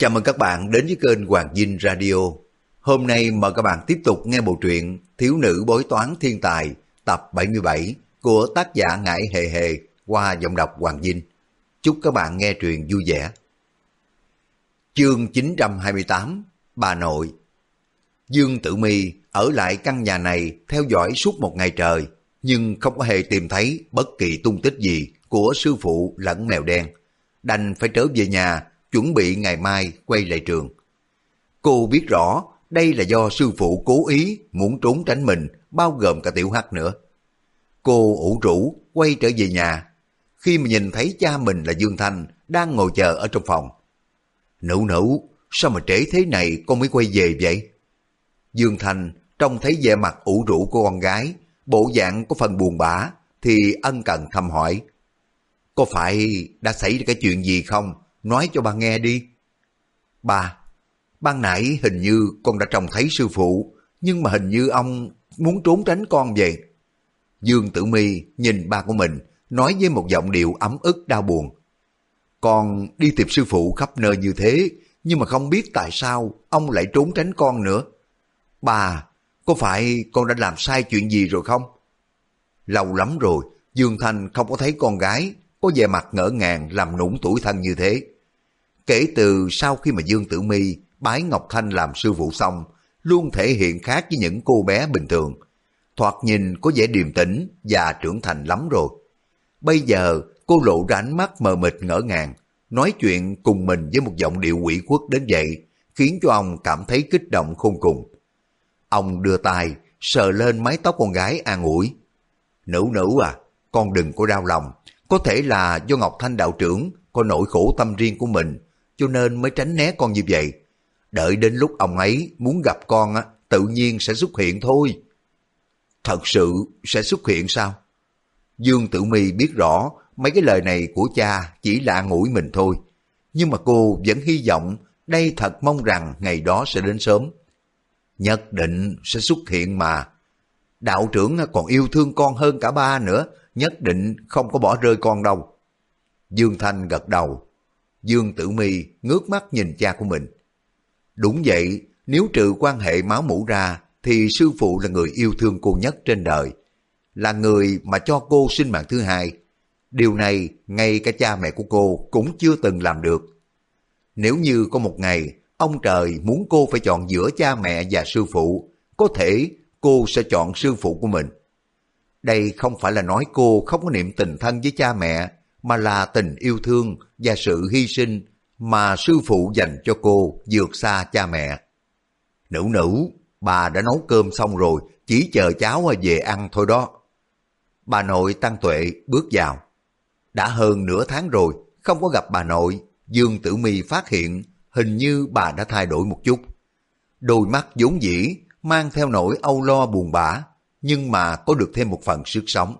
Chào mừng các bạn đến với kênh Hoàng Dinh Radio. Hôm nay mời các bạn tiếp tục nghe bộ truyện Thiếu nữ bói toán thiên tài tập 77 của tác giả Ngải Hề Hề qua giọng đọc Hoàng Dinh. Chúc các bạn nghe truyện vui vẻ. Chương 928 Bà nội Dương Tử Mi ở lại căn nhà này theo dõi suốt một ngày trời, nhưng không có hề tìm thấy bất kỳ tung tích gì của sư phụ lẫn mèo đen. Đành phải trở về nhà, chuẩn bị ngày mai quay lại trường. Cô biết rõ đây là do sư phụ cố ý muốn trốn tránh mình, bao gồm cả tiểu hắc nữa. Cô ủ rũ quay trở về nhà, khi mà nhìn thấy cha mình là Dương Thanh đang ngồi chờ ở trong phòng. Nữ nữ, sao mà trễ thế này con mới quay về vậy? Dương Thanh trông thấy vẻ mặt ủ rũ của con gái, bộ dạng có phần buồn bã, thì ân cần thăm hỏi. Có phải đã xảy ra cái chuyện gì không? Nói cho bà nghe đi. bà, ban nãy hình như con đã trông thấy sư phụ, nhưng mà hình như ông muốn trốn tránh con vậy. Dương Tử Mi nhìn ba của mình, nói với một giọng điệu ấm ức đau buồn. Con đi tìm sư phụ khắp nơi như thế, nhưng mà không biết tại sao ông lại trốn tránh con nữa. Bà, có phải con đã làm sai chuyện gì rồi không? Lâu lắm rồi, Dương Thanh không có thấy con gái có vẻ mặt ngỡ ngàng làm nũng tuổi thân như thế. Kể từ sau khi mà Dương Tử Mi bái Ngọc Thanh làm sư phụ xong, luôn thể hiện khác với những cô bé bình thường. Thoạt nhìn có vẻ điềm tĩnh và trưởng thành lắm rồi. Bây giờ cô lộ ra ánh mắt mờ mịt ngỡ ngàng, nói chuyện cùng mình với một giọng điệu quỷ quốc đến vậy, khiến cho ông cảm thấy kích động khôn cùng. Ông đưa tay, sờ lên mái tóc con gái an ủi. Nữ nữ à, con đừng có đau lòng. Có thể là do Ngọc Thanh đạo trưởng có nỗi khổ tâm riêng của mình, cho nên mới tránh né con như vậy. Đợi đến lúc ông ấy muốn gặp con á, tự nhiên sẽ xuất hiện thôi. Thật sự sẽ xuất hiện sao? Dương Tử Mi biết rõ mấy cái lời này của cha chỉ là ngủi mình thôi. Nhưng mà cô vẫn hy vọng đây thật mong rằng ngày đó sẽ đến sớm. Nhất định sẽ xuất hiện mà. Đạo trưởng còn yêu thương con hơn cả ba nữa, nhất định không có bỏ rơi con đâu. Dương Thanh gật đầu. Dương Tử Mi ngước mắt nhìn cha của mình. Đúng vậy, nếu trừ quan hệ máu mủ ra, thì sư phụ là người yêu thương cô nhất trên đời. Là người mà cho cô sinh mạng thứ hai. Điều này, ngay cả cha mẹ của cô cũng chưa từng làm được. Nếu như có một ngày, ông trời muốn cô phải chọn giữa cha mẹ và sư phụ, có thể cô sẽ chọn sư phụ của mình. Đây không phải là nói cô không có niệm tình thân với cha mẹ, mà là tình yêu thương và sự hy sinh mà sư phụ dành cho cô vượt xa cha mẹ. Nữ nữ, bà đã nấu cơm xong rồi, chỉ chờ cháu về ăn thôi đó. Bà nội Tăng Tuệ bước vào. Đã hơn nửa tháng rồi, không có gặp bà nội, Dương Tử Mi phát hiện hình như bà đã thay đổi một chút. Đôi mắt vốn dĩ, mang theo nỗi âu lo buồn bã, nhưng mà có được thêm một phần sức sống.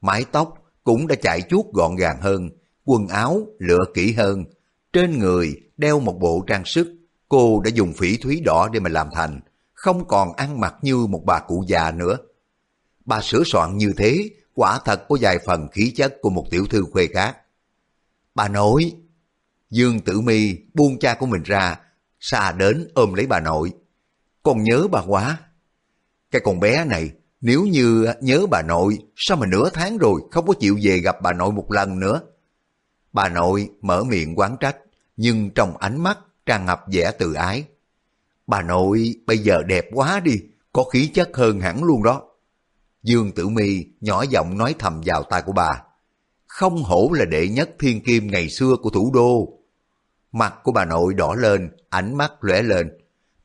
Mái tóc cũng đã chạy chuốt gọn gàng hơn, quần áo lựa kỹ hơn, trên người đeo một bộ trang sức, cô đã dùng phỉ thúy đỏ để mà làm thành, không còn ăn mặc như một bà cụ già nữa. Bà sửa soạn như thế, quả thật có vài phần khí chất của một tiểu thư khuê khác. Bà nội, Dương Tử Mi buông cha của mình ra, xa đến ôm lấy bà nội. Con nhớ bà quá. Cái con bé này nếu như nhớ bà nội, sao mà nửa tháng rồi không có chịu về gặp bà nội một lần nữa? Bà nội mở miệng quán trách, nhưng trong ánh mắt tràn ngập vẻ tự ái. Bà nội bây giờ đẹp quá đi, có khí chất hơn hẳn luôn đó. Dương Tử Mi nhỏ giọng nói thầm vào tai của bà. Không hổ là đệ nhất thiên kim ngày xưa của thủ đô. Mặt của bà nội đỏ lên, ánh mắt lóe lên.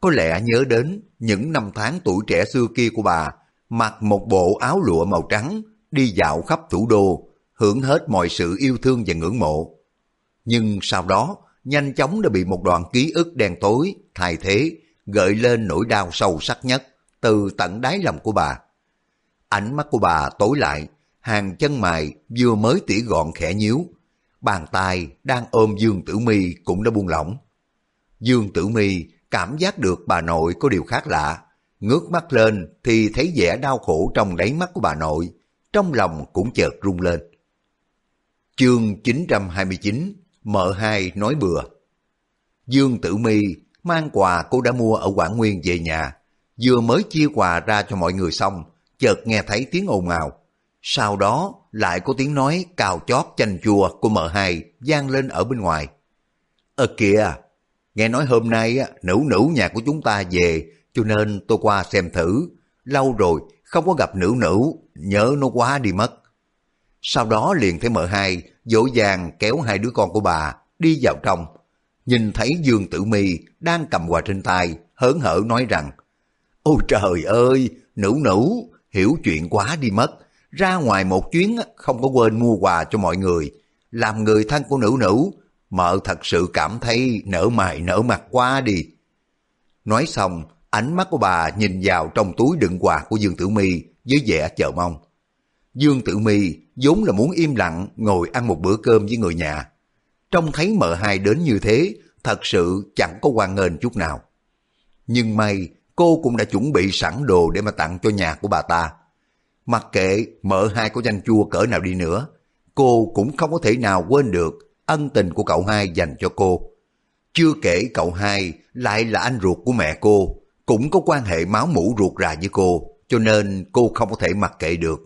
Có lẽ nhớ đến những năm tháng tuổi trẻ xưa kia của bà mặc một bộ áo lụa màu trắng, đi dạo khắp thủ đô, hưởng hết mọi sự yêu thương và ngưỡng mộ. Nhưng sau đó, nhanh chóng đã bị một đoạn ký ức đen tối, thay thế, gợi lên nỗi đau sâu sắc nhất từ tận đáy lòng của bà. Ánh mắt của bà tối lại, hàng chân mày vừa mới tỉ gọn khẽ nhíu, bàn tay đang ôm Dương Tử Mi cũng đã buông lỏng. Dương Tử Mi cảm giác được bà nội có điều khác lạ, Ngước mắt lên thì thấy vẻ đau khổ trong đáy mắt của bà nội, trong lòng cũng chợt rung lên. Chương 929 Mợ hai nói bừa Dương Tử Mi mang quà cô đã mua ở Quảng Nguyên về nhà, vừa mới chia quà ra cho mọi người xong, chợt nghe thấy tiếng ồn ào. Sau đó lại có tiếng nói cào chót chanh chua của mợ hai vang lên ở bên ngoài. Ờ kìa, nghe nói hôm nay nữ nữ nhà của chúng ta về, cho nên tôi qua xem thử. Lâu rồi không có gặp nữ nữ, nhớ nó quá đi mất. Sau đó liền thấy mợ hai dỗ dàng kéo hai đứa con của bà đi vào trong. Nhìn thấy Dương Tử Mi đang cầm quà trên tay, hớn hở nói rằng Ôi trời ơi, nữ nữ, hiểu chuyện quá đi mất. Ra ngoài một chuyến không có quên mua quà cho mọi người. Làm người thân của nữ nữ, mợ thật sự cảm thấy nở mày nở mặt quá đi. Nói xong, ánh mắt của bà nhìn vào trong túi đựng quà của Dương Tử Mi với vẻ chờ mong. Dương Tử Mi vốn là muốn im lặng ngồi ăn một bữa cơm với người nhà. Trông thấy mợ hai đến như thế, thật sự chẳng có quan nghênh chút nào. Nhưng may, cô cũng đã chuẩn bị sẵn đồ để mà tặng cho nhà của bà ta. Mặc kệ mợ hai có danh chua cỡ nào đi nữa, cô cũng không có thể nào quên được ân tình của cậu hai dành cho cô. Chưa kể cậu hai lại là anh ruột của mẹ cô, cũng có quan hệ máu mủ ruột rà với cô, cho nên cô không có thể mặc kệ được.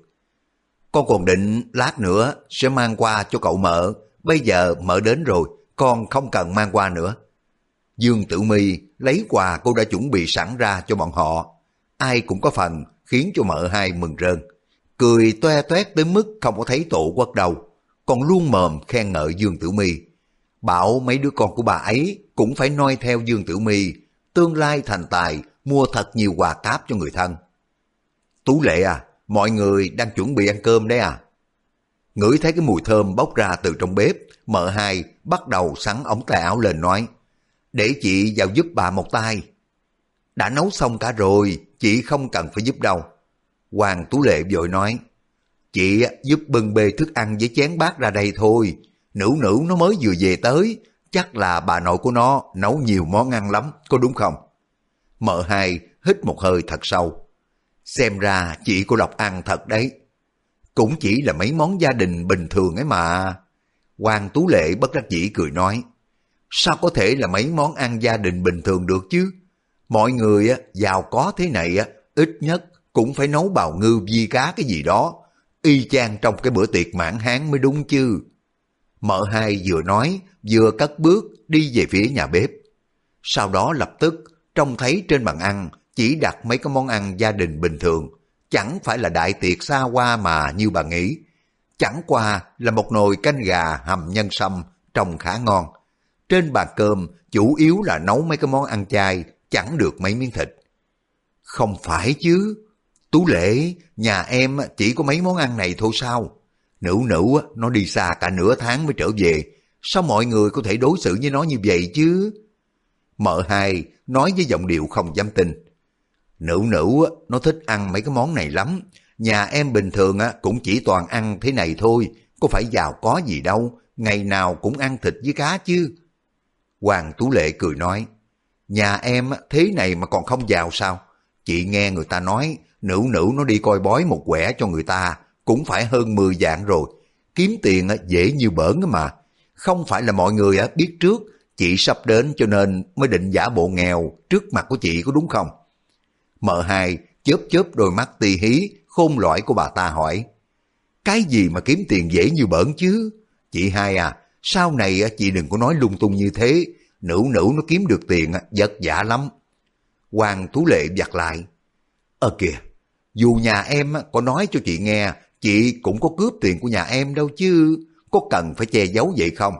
Con còn định lát nữa sẽ mang qua cho cậu mợ, bây giờ mợ đến rồi, con không cần mang qua nữa. Dương Tử Mi lấy quà cô đã chuẩn bị sẵn ra cho bọn họ. Ai cũng có phần khiến cho mợ hai mừng rơn. Cười toe toét tới mức không có thấy tổ quốc đâu. Còn luôn mồm khen ngợi Dương Tử Mi. Bảo mấy đứa con của bà ấy cũng phải noi theo Dương Tử Mi. Tương lai thành tài mua thật nhiều quà cáp cho người thân. Tú lệ à, mọi người đang chuẩn bị ăn cơm đấy à? Ngửi thấy cái mùi thơm bốc ra từ trong bếp, mợ hai bắt đầu sắn ống tay áo lên nói để chị vào giúp bà một tay. Đã nấu xong cả rồi, chị không cần phải giúp đâu. Hoàng Tú Lệ vội nói, chị giúp bưng bê thức ăn với chén bát ra đây thôi. Nữ nữ nó mới vừa về tới, chắc là bà nội của nó nấu nhiều món ăn lắm, có đúng không? Mợ hai hít một hơi thật sâu. Xem ra chị cô Lộc ăn thật đấy. Cũng chỉ là mấy món gia đình bình thường ấy mà. Hoàng Tú Lệ bất đắc dĩ cười nói. Sao có thể là mấy món ăn gia đình bình thường được chứ? Mọi người giàu có thế này ít nhất cũng phải nấu bào ngư vi cá cái gì đó. Y chang trong cái bữa tiệc mãn hán mới đúng chứ. Mợ hai vừa nói vừa cất bước đi về phía nhà bếp. Sau đó lập tức trông thấy trên bàn ăn chỉ đặt mấy cái món ăn gia đình bình thường. Chẳng phải là đại tiệc xa hoa mà như bà nghĩ. Chẳng qua là một nồi canh gà hầm nhân sâm trông khá ngon trên bàn cơm chủ yếu là nấu mấy cái món ăn chay, chẳng được mấy miếng thịt. Không phải chứ, Tú Lệ, nhà em chỉ có mấy món ăn này thôi sao? Nữ nữ nó đi xa cả nửa tháng mới trở về, sao mọi người có thể đối xử với nó như vậy chứ? Mợ hai nói với giọng điệu không dám tin. Nữ nữ nó thích ăn mấy cái món này lắm, nhà em bình thường cũng chỉ toàn ăn thế này thôi, có phải giàu có gì đâu, ngày nào cũng ăn thịt với cá chứ. Hoàng Tú Lệ cười nói, nhà em thế này mà còn không giàu sao? Chị nghe người ta nói, nữ nữ nó đi coi bói một quẻ cho người ta, cũng phải hơn 10 dạng rồi. Kiếm tiền dễ như bỡn mà. Không phải là mọi người biết trước, chị sắp đến cho nên mới định giả bộ nghèo trước mặt của chị có đúng không? Mợ hai chớp chớp đôi mắt tì hí, khôn lõi của bà ta hỏi. Cái gì mà kiếm tiền dễ như bỡn chứ? Chị hai à, sau này chị đừng có nói lung tung như thế, nữ nữ nó kiếm được tiền vất giả lắm. Hoàng Tú Lệ giặt lại. Ờ kìa, dù nhà em có nói cho chị nghe, chị cũng có cướp tiền của nhà em đâu chứ, có cần phải che giấu vậy không?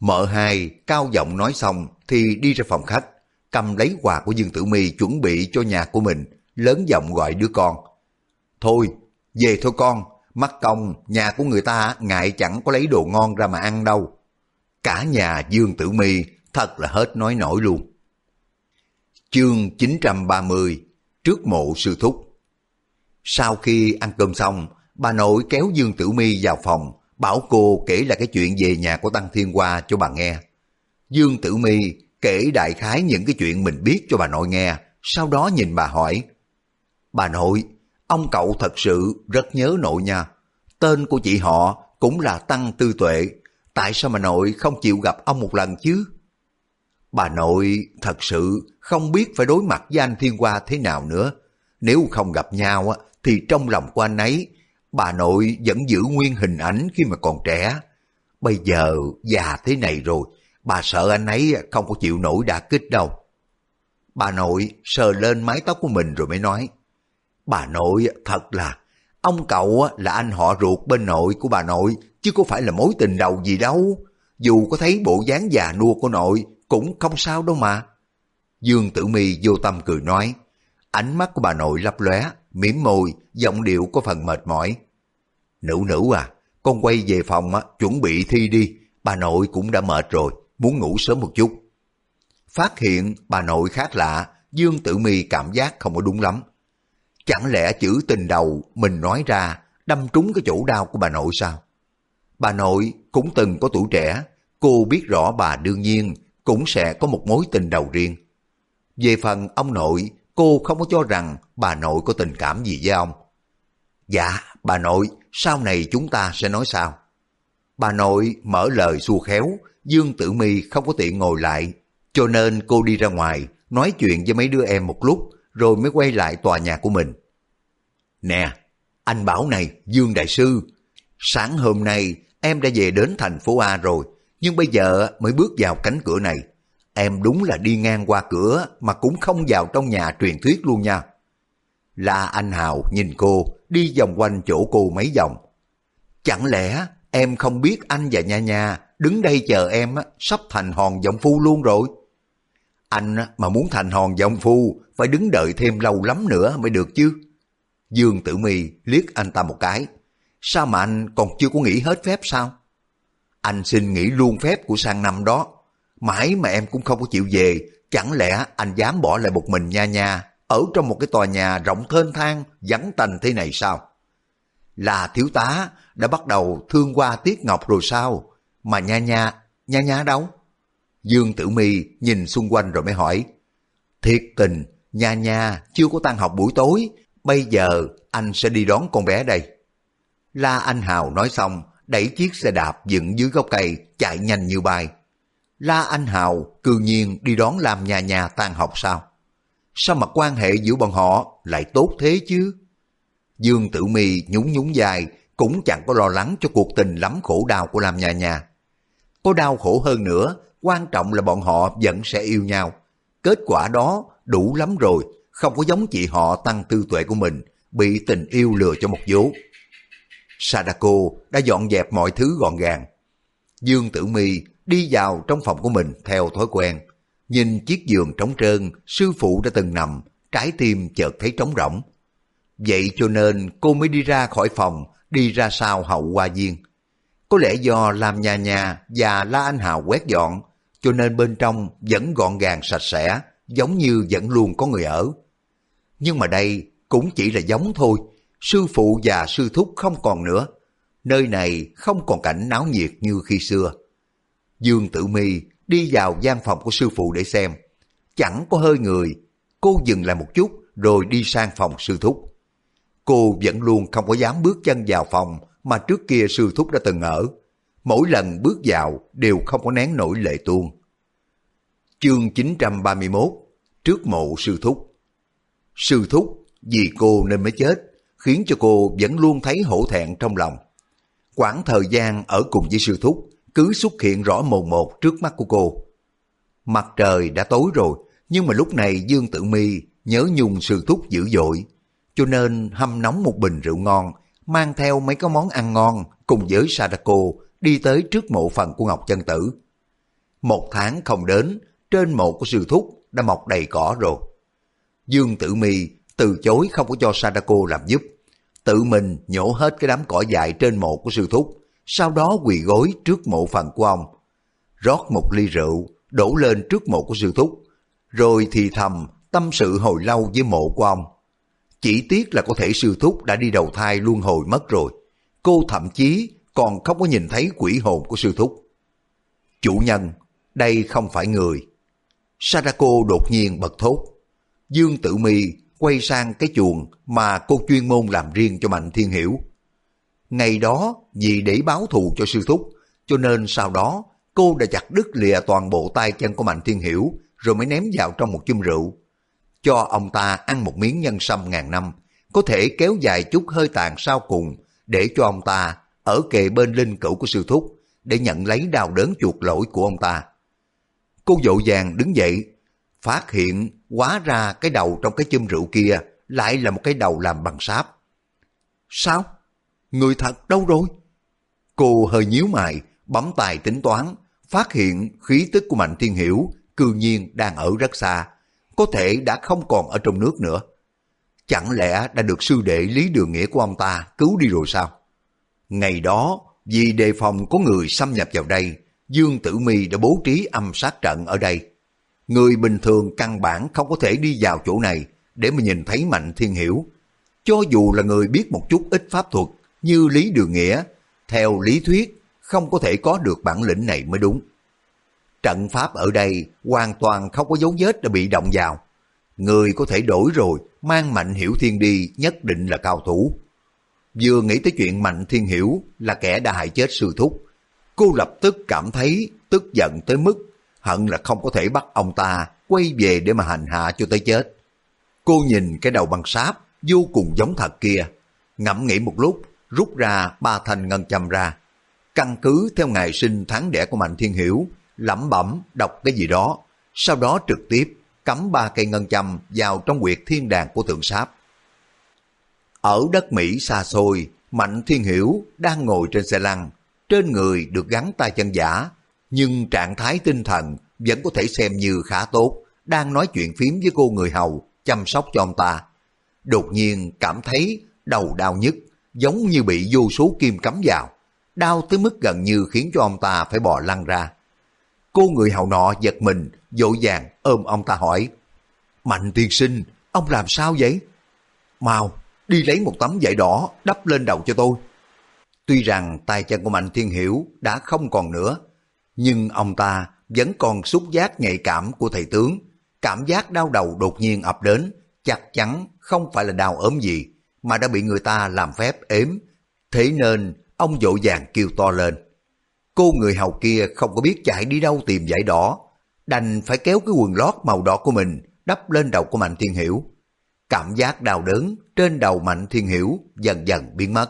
Mợ hai cao giọng nói xong thì đi ra phòng khách, cầm lấy quà của Dương Tử My chuẩn bị cho nhà của mình, lớn giọng gọi đứa con. Thôi, về thôi con, Mắc công, nhà của người ta ngại chẳng có lấy đồ ngon ra mà ăn đâu. Cả nhà Dương Tử Mi thật là hết nói nổi luôn. Chương 930 Trước mộ sư thúc sau khi ăn cơm xong, bà nội kéo Dương Tử Mi vào phòng, bảo cô kể lại cái chuyện về nhà của Tăng Thiên Hoa cho bà nghe. Dương Tử Mi kể đại khái những cái chuyện mình biết cho bà nội nghe, sau đó nhìn bà hỏi. Bà nội, Ông cậu thật sự rất nhớ nội nha. Tên của chị họ cũng là Tăng Tư Tuệ. Tại sao mà nội không chịu gặp ông một lần chứ? Bà nội thật sự không biết phải đối mặt với anh Thiên Hoa thế nào nữa. Nếu không gặp nhau á, thì trong lòng của anh ấy, bà nội vẫn giữ nguyên hình ảnh khi mà còn trẻ. Bây giờ già thế này rồi, bà sợ anh ấy không có chịu nổi đả kích đâu. Bà nội sờ lên mái tóc của mình rồi mới nói, Bà nội thật là, ông cậu là anh họ ruột bên nội của bà nội, chứ có phải là mối tình đầu gì đâu. Dù có thấy bộ dáng già nua của nội, cũng không sao đâu mà. Dương Tử Mi vô tâm cười nói, ánh mắt của bà nội lấp lóe, mỉm môi, giọng điệu có phần mệt mỏi. Nữ nữ à, con quay về phòng á, chuẩn bị thi đi, bà nội cũng đã mệt rồi, muốn ngủ sớm một chút. Phát hiện bà nội khác lạ, Dương Tử Mi cảm giác không có đúng lắm. Chẳng lẽ chữ tình đầu mình nói ra đâm trúng cái chỗ đau của bà nội sao? Bà nội cũng từng có tuổi trẻ, cô biết rõ bà đương nhiên cũng sẽ có một mối tình đầu riêng. Về phần ông nội, cô không có cho rằng bà nội có tình cảm gì với ông. Dạ, bà nội, sau này chúng ta sẽ nói sao? Bà nội mở lời xua khéo, Dương Tử Mi không có tiện ngồi lại, cho nên cô đi ra ngoài, nói chuyện với mấy đứa em một lúc, rồi mới quay lại tòa nhà của mình. Nè, anh bảo này, Dương Đại Sư, sáng hôm nay em đã về đến thành phố A rồi, nhưng bây giờ mới bước vào cánh cửa này. Em đúng là đi ngang qua cửa mà cũng không vào trong nhà truyền thuyết luôn nha. La Anh Hào nhìn cô, đi vòng quanh chỗ cô mấy vòng. Chẳng lẽ em không biết anh và Nha Nha đứng đây chờ em sắp thành hòn giọng phu luôn rồi? Anh mà muốn thành hòn giọng phu, phải đứng đợi thêm lâu lắm nữa mới được chứ. Dương Tử Mi liếc anh ta một cái. Sao mà anh còn chưa có nghỉ hết phép sao? Anh xin nghỉ luôn phép của sang năm đó. Mãi mà em cũng không có chịu về, chẳng lẽ anh dám bỏ lại một mình nha nha, ở trong một cái tòa nhà rộng thênh thang, vắng tành thế này sao? Là thiếu tá đã bắt đầu thương qua Tiết Ngọc rồi sao? Mà nha nha, nha nha đâu? Dương Tử Mi nhìn xung quanh rồi mới hỏi. Thiệt tình, nha nha chưa có tan học buổi tối, bây giờ anh sẽ đi đón con bé đây. La Anh Hào nói xong, đẩy chiếc xe đạp dựng dưới gốc cây chạy nhanh như bay. La Anh Hào cư nhiên đi đón làm nhà nhà tan học sao? Sao mà quan hệ giữa bọn họ lại tốt thế chứ? Dương Tử Mi nhún nhún dài cũng chẳng có lo lắng cho cuộc tình lắm khổ đau của làm Nhà Nhà. Có đau khổ hơn nữa, quan trọng là bọn họ vẫn sẽ yêu nhau. Kết quả đó đủ lắm rồi, không có giống chị họ tăng tư tuệ của mình, bị tình yêu lừa cho một vố. Sadako đã dọn dẹp mọi thứ gọn gàng. Dương Tử Mi đi vào trong phòng của mình theo thói quen. Nhìn chiếc giường trống trơn, sư phụ đã từng nằm, trái tim chợt thấy trống rỗng. Vậy cho nên cô mới đi ra khỏi phòng, đi ra sau hậu hoa viên. Có lẽ do làm nhà nhà và La Anh Hào quét dọn, cho nên bên trong vẫn gọn gàng sạch sẽ, giống như vẫn luôn có người ở. Nhưng mà đây cũng chỉ là giống thôi, sư phụ và sư thúc không còn nữa. Nơi này không còn cảnh náo nhiệt như khi xưa. Dương Tử Mi đi vào gian phòng của sư phụ để xem. Chẳng có hơi người, cô dừng lại một chút rồi đi sang phòng sư thúc. Cô vẫn luôn không có dám bước chân vào phòng mà trước kia sư thúc đã từng ở. Mỗi lần bước vào đều không có nén nổi lệ tuôn. Chương 931 Trước mộ sư thúc Sư thúc vì cô nên mới chết, khiến cho cô vẫn luôn thấy hổ thẹn trong lòng. Quãng thời gian ở cùng với sư thúc cứ xuất hiện rõ mồn một trước mắt của cô. Mặt trời đã tối rồi, nhưng mà lúc này Dương Tử Mi nhớ nhung sư thúc dữ dội, cho nên hâm nóng một bình rượu ngon, mang theo mấy cái món ăn ngon cùng với Sadako đi tới trước mộ phần của Ngọc Chân Tử. Một tháng không đến, trên mộ của sư thúc đã mọc đầy cỏ rồi. Dương Tử Mi từ chối không có cho Sadako làm giúp, tự mình nhổ hết cái đám cỏ dại trên mộ của sư thúc, sau đó quỳ gối trước mộ phần của ông. Rót một ly rượu, đổ lên trước mộ của sư thúc, rồi thì thầm tâm sự hồi lâu với mộ của ông. Chỉ tiếc là có thể sư thúc đã đi đầu thai luân hồi mất rồi. Cô thậm chí còn không có nhìn thấy quỷ hồn của sư thúc. Chủ nhân, đây không phải người. Sadako đột nhiên bật thốt. Dương Tử Mi quay sang cái chuồng mà cô chuyên môn làm riêng cho Mạnh Thiên Hiểu. Ngày đó vì để báo thù cho sư thúc, cho nên sau đó cô đã chặt đứt lìa toàn bộ tay chân của Mạnh Thiên Hiểu rồi mới ném vào trong một chum rượu. Cho ông ta ăn một miếng nhân sâm ngàn năm, có thể kéo dài chút hơi tàn sau cùng để cho ông ta ở kề bên linh cữu của sư thúc để nhận lấy đau đớn chuột lỗi của ông ta. Cô dội vàng đứng dậy, phát hiện hóa ra cái đầu trong cái chum rượu kia lại là một cái đầu làm bằng sáp. Sao? Người thật đâu rồi? Cô hơi nhíu mày, bấm tài tính toán, phát hiện khí tức của Mạnh Thiên Hiểu cư nhiên đang ở rất xa, có thể đã không còn ở trong nước nữa. Chẳng lẽ đã được sư đệ Lý Đường Nghĩa của ông ta cứu đi rồi sao? Ngày đó, vì đề phòng có người xâm nhập vào đây, Dương Tử Mi đã bố trí âm sát trận ở đây. Người bình thường căn bản không có thể đi vào chỗ này để mà nhìn thấy Mạnh Thiên Hiểu. Cho dù là người biết một chút ít pháp thuật như Lý Đường Nghĩa, theo lý thuyết không có thể có được bản lĩnh này mới đúng. Trận pháp ở đây hoàn toàn không có dấu vết đã bị động vào. Người có thể đổi rồi, mang Mạnh Hiểu Thiên đi nhất định là cao thủ. Vừa nghĩ tới chuyện Mạnh Thiên Hiểu là kẻ đã hại chết sư thúc, cô lập tức cảm thấy tức giận tới mức hận là không có thể bắt ông ta quay về để mà hành hạ cho tới chết. Cô nhìn cái đầu bằng sáp vô cùng giống thật kia, ngẫm nghĩ một lúc, rút ra ba thanh ngân châm ra. Căn cứ theo ngày sinh tháng đẻ của Mạnh Thiên Hiểu, lẩm bẩm đọc cái gì đó, sau đó trực tiếp cắm ba cây ngân châm vào trong quyệt thiên đàng của thượng sáp. Ở đất Mỹ xa xôi, Mạnh Thiên Hiểu đang ngồi trên xe lăn, trên người được gắn tay chân giả, nhưng trạng thái tinh thần vẫn có thể xem như khá tốt, đang nói chuyện phím với cô người hầu, chăm sóc cho ông ta. Đột nhiên cảm thấy đầu đau nhức, giống như bị vô số kim cắm vào, đau tới mức gần như khiến cho ông ta phải bò lăn ra. Cô người hầu nọ giật mình, dội vàng ôm ông ta hỏi, Mạnh tiên sinh, ông làm sao vậy? Mau, đi lấy một tấm vải đỏ đắp lên đầu cho tôi. Tuy rằng tay chân của Mạnh Thiên Hiểu đã không còn nữa, nhưng ông ta vẫn còn xúc giác nhạy cảm của thầy tướng. Cảm giác đau đầu đột nhiên ập đến, chắc chắn không phải là đau ốm gì, mà đã bị người ta làm phép ếm. Thế nên ông vội vàng kêu to lên. Cô người hầu kia không có biết chạy đi đâu tìm giải đỏ, đành phải kéo cái quần lót màu đỏ của mình đắp lên đầu của Mạnh Thiên Hiểu. Cảm giác đau đớn trên đầu Mạnh Thiên Hiểu dần dần biến mất.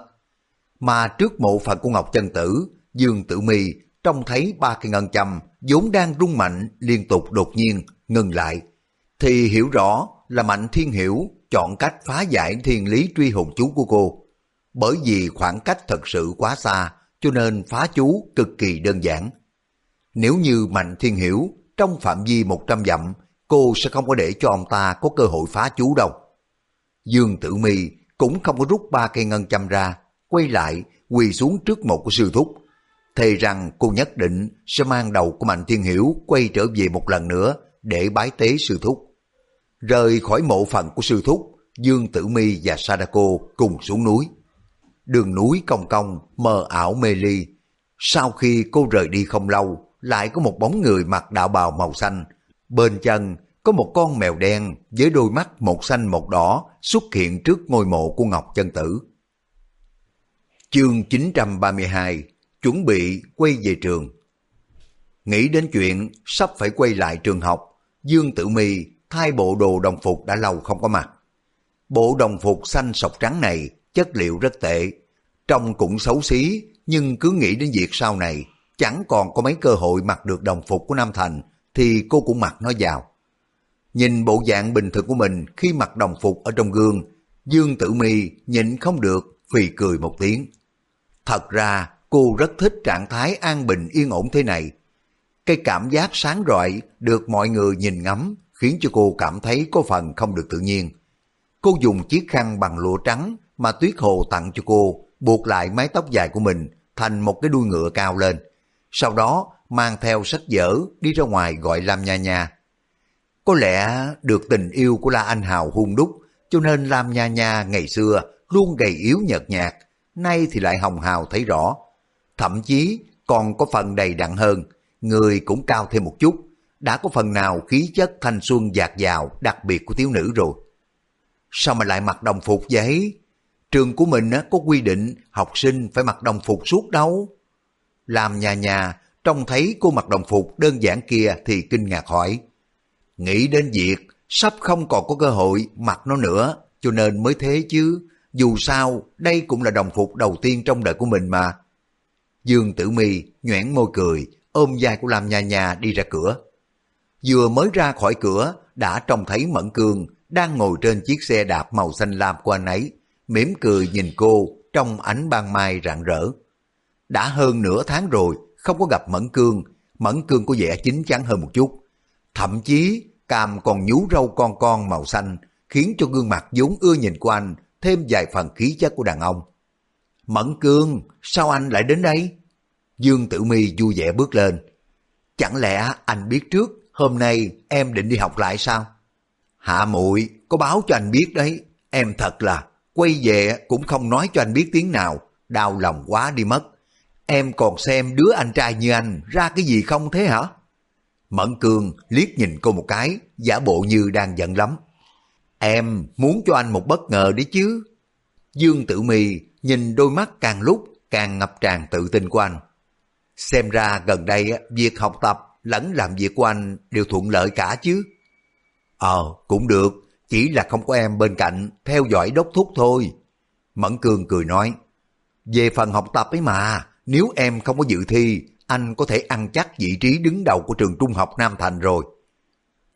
Mà trước mộ phần của Ngọc Chân Tử, Dương Tử Mi trông thấy ba cây ngân châm vốn đang rung mạnh liên tục đột nhiên ngừng lại, thì hiểu rõ là Mạnh Thiên Hiểu chọn cách phá giải thiên lý truy hồn chú của cô. Bởi vì khoảng cách thật sự quá xa, cho nên phá chú cực kỳ đơn giản. Nếu như Mạnh Thiên Hiểu trong phạm vi 100 dặm, cô sẽ không có để cho ông ta có cơ hội phá chú đâu. Dương Tử Mi cũng không có rút ba cây ngân châm ra, quay lại quỳ xuống trước một của sư thúc. Thề rằng cô nhất định sẽ mang đầu của Mạnh Thiên Hiểu quay trở về một lần nữa để bái tế sư thúc. Rời khỏi mộ phần của sư thúc, Dương Tử Mi và Sadako cùng xuống núi. Đường núi cong cong, mờ ảo mê ly. Sau khi cô rời đi không lâu, lại có một bóng người mặc đạo bào màu xanh. Bên chân có một con mèo đen với đôi mắt một xanh một đỏ xuất hiện trước ngôi mộ của Ngọc Chân Tử. Chương 932 Chuẩn bị quay về trường Nghĩ đến chuyện sắp phải quay lại trường học, Dương Tử Mi thay bộ đồ đồng phục đã lâu không có mặc. Bộ đồng phục xanh sọc trắng này chất liệu rất tệ, trông cũng xấu xí, nhưng cứ nghĩ đến việc sau này chẳng còn có mấy cơ hội mặc được đồng phục của Nam Thành thì cô cũng mặc nó vào. Nhìn bộ dạng bình thường của mình khi mặc đồng phục ở trong gương, Dương Tử Mi nhịn không được phì cười một tiếng. Thật ra cô rất thích trạng thái an bình yên ổn thế này. Cái cảm giác sáng rọi được mọi người nhìn ngắm khiến cho cô cảm thấy có phần không được tự nhiên. Cô dùng chiếc khăn bằng lụa trắng mà Tuyết Hồ tặng cho cô, buộc lại mái tóc dài của mình thành một cái đuôi ngựa cao lên. Sau đó mang theo sách vở đi ra ngoài gọi Lam Nha Nha. Có lẽ được tình yêu của La Anh Hào hung đúc, cho nên Lam Nha Nha ngày xưa luôn gầy yếu nhợt nhạt, nay thì lại hồng hào thấy rõ. Thậm chí còn có phần đầy đặn hơn, người cũng cao thêm một chút, đã có phần nào khí chất thanh xuân dạt dào đặc biệt của thiếu nữ rồi. Sao mà lại mặc đồng phục vậy? Trường của mình có quy định học sinh phải mặc đồng phục suốt đâu. Làm nhà nhà trông thấy cô mặc đồng phục đơn giản kia thì kinh ngạc hỏi. Nghĩ đến việc sắp không còn có cơ hội mặc nó nữa, cho nên mới thế chứ. Dù sao, đây cũng là đồng phục đầu tiên trong đời của mình mà. Dương Tử Mi nhoẻn môi cười, ôm vai của Lam Nha Nha đi ra cửa. Vừa mới ra khỏi cửa, đã trông thấy Mẫn Cương đang ngồi trên chiếc xe đạp màu xanh lam của anh ấy, mỉm cười nhìn cô trong ánh ban mai rạng rỡ. Đã hơn nửa tháng rồi, không có gặp Mẫn Cương, Mẫn Cương có vẻ chín chắn hơn một chút. Thậm chí, càm còn nhú râu con con màu xanh, khiến cho gương mặt vốn ưa nhìn của anh thêm vài phần khí chất của đàn ông. Mẫn Cương, sao anh lại đến đây? Dương Tử Mi vui vẻ bước lên. Chẳng lẽ anh biết trước hôm nay em định đi học lại sao? Hạ muội có báo cho anh biết đấy. Em thật là quay về cũng không nói cho anh biết tiếng nào. Đau lòng quá đi mất. Em còn xem đứa anh trai như anh ra cái gì không thế hả? Mẫn Cương liếc nhìn cô một cái, giả bộ như đang giận lắm. Em muốn cho anh một bất ngờ đấy chứ. Dương Tử Mì nhìn đôi mắt càng lúc càng ngập tràn tự tin của anh. Xem ra gần đây việc học tập lẫn làm việc của anh đều thuận lợi cả chứ. Ờ, cũng được, chỉ là không có em bên cạnh theo dõi đốc thúc thôi. Mẫn Cương cười nói, về phần học tập ấy mà, nếu em không có dự thi, anh có thể ăn chắc vị trí đứng đầu của trường trung học Nam Thành rồi.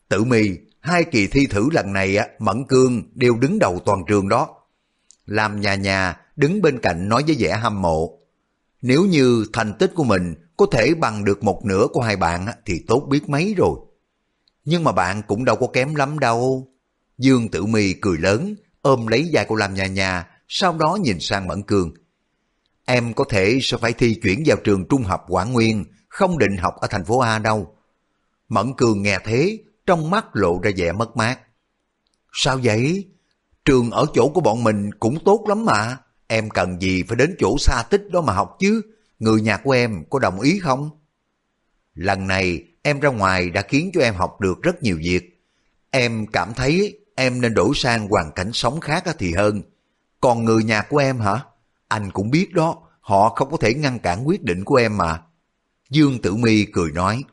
Tử mi, hai kỳ thi thử lần này Mẫn Cương đều đứng đầu toàn trường đó. Làm nhà nhà đứng bên cạnh nói với vẻ hâm mộ. Nếu như thành tích của mình có thể bằng được một nửa của hai bạn thì tốt biết mấy rồi. Nhưng mà bạn cũng đâu có kém lắm đâu. Dương Tử Mi cười lớn, ôm lấy vai của Lam nhà nhà sau đó nhìn sang Mẫn Cương. Em có thể sẽ phải thi chuyển vào trường trung học Quảng Nguyên, không định học ở thành phố A đâu. Mẫn Cương nghe thế, trong mắt lộ ra vẻ mất mát. Sao vậy? Trường ở chỗ của bọn mình cũng tốt lắm mà. Em cần gì phải đến chỗ xa tích đó mà học chứ? Người nhà của em có đồng ý không? Lần này em ra ngoài đã khiến cho em học được rất nhiều việc. Em cảm thấy em nên đổi sang hoàn cảnh sống khác thì hơn. Còn người nhà của em hả? Anh cũng biết đó, họ không có thể ngăn cản quyết định của em mà. Dương Tử Mi cười nói,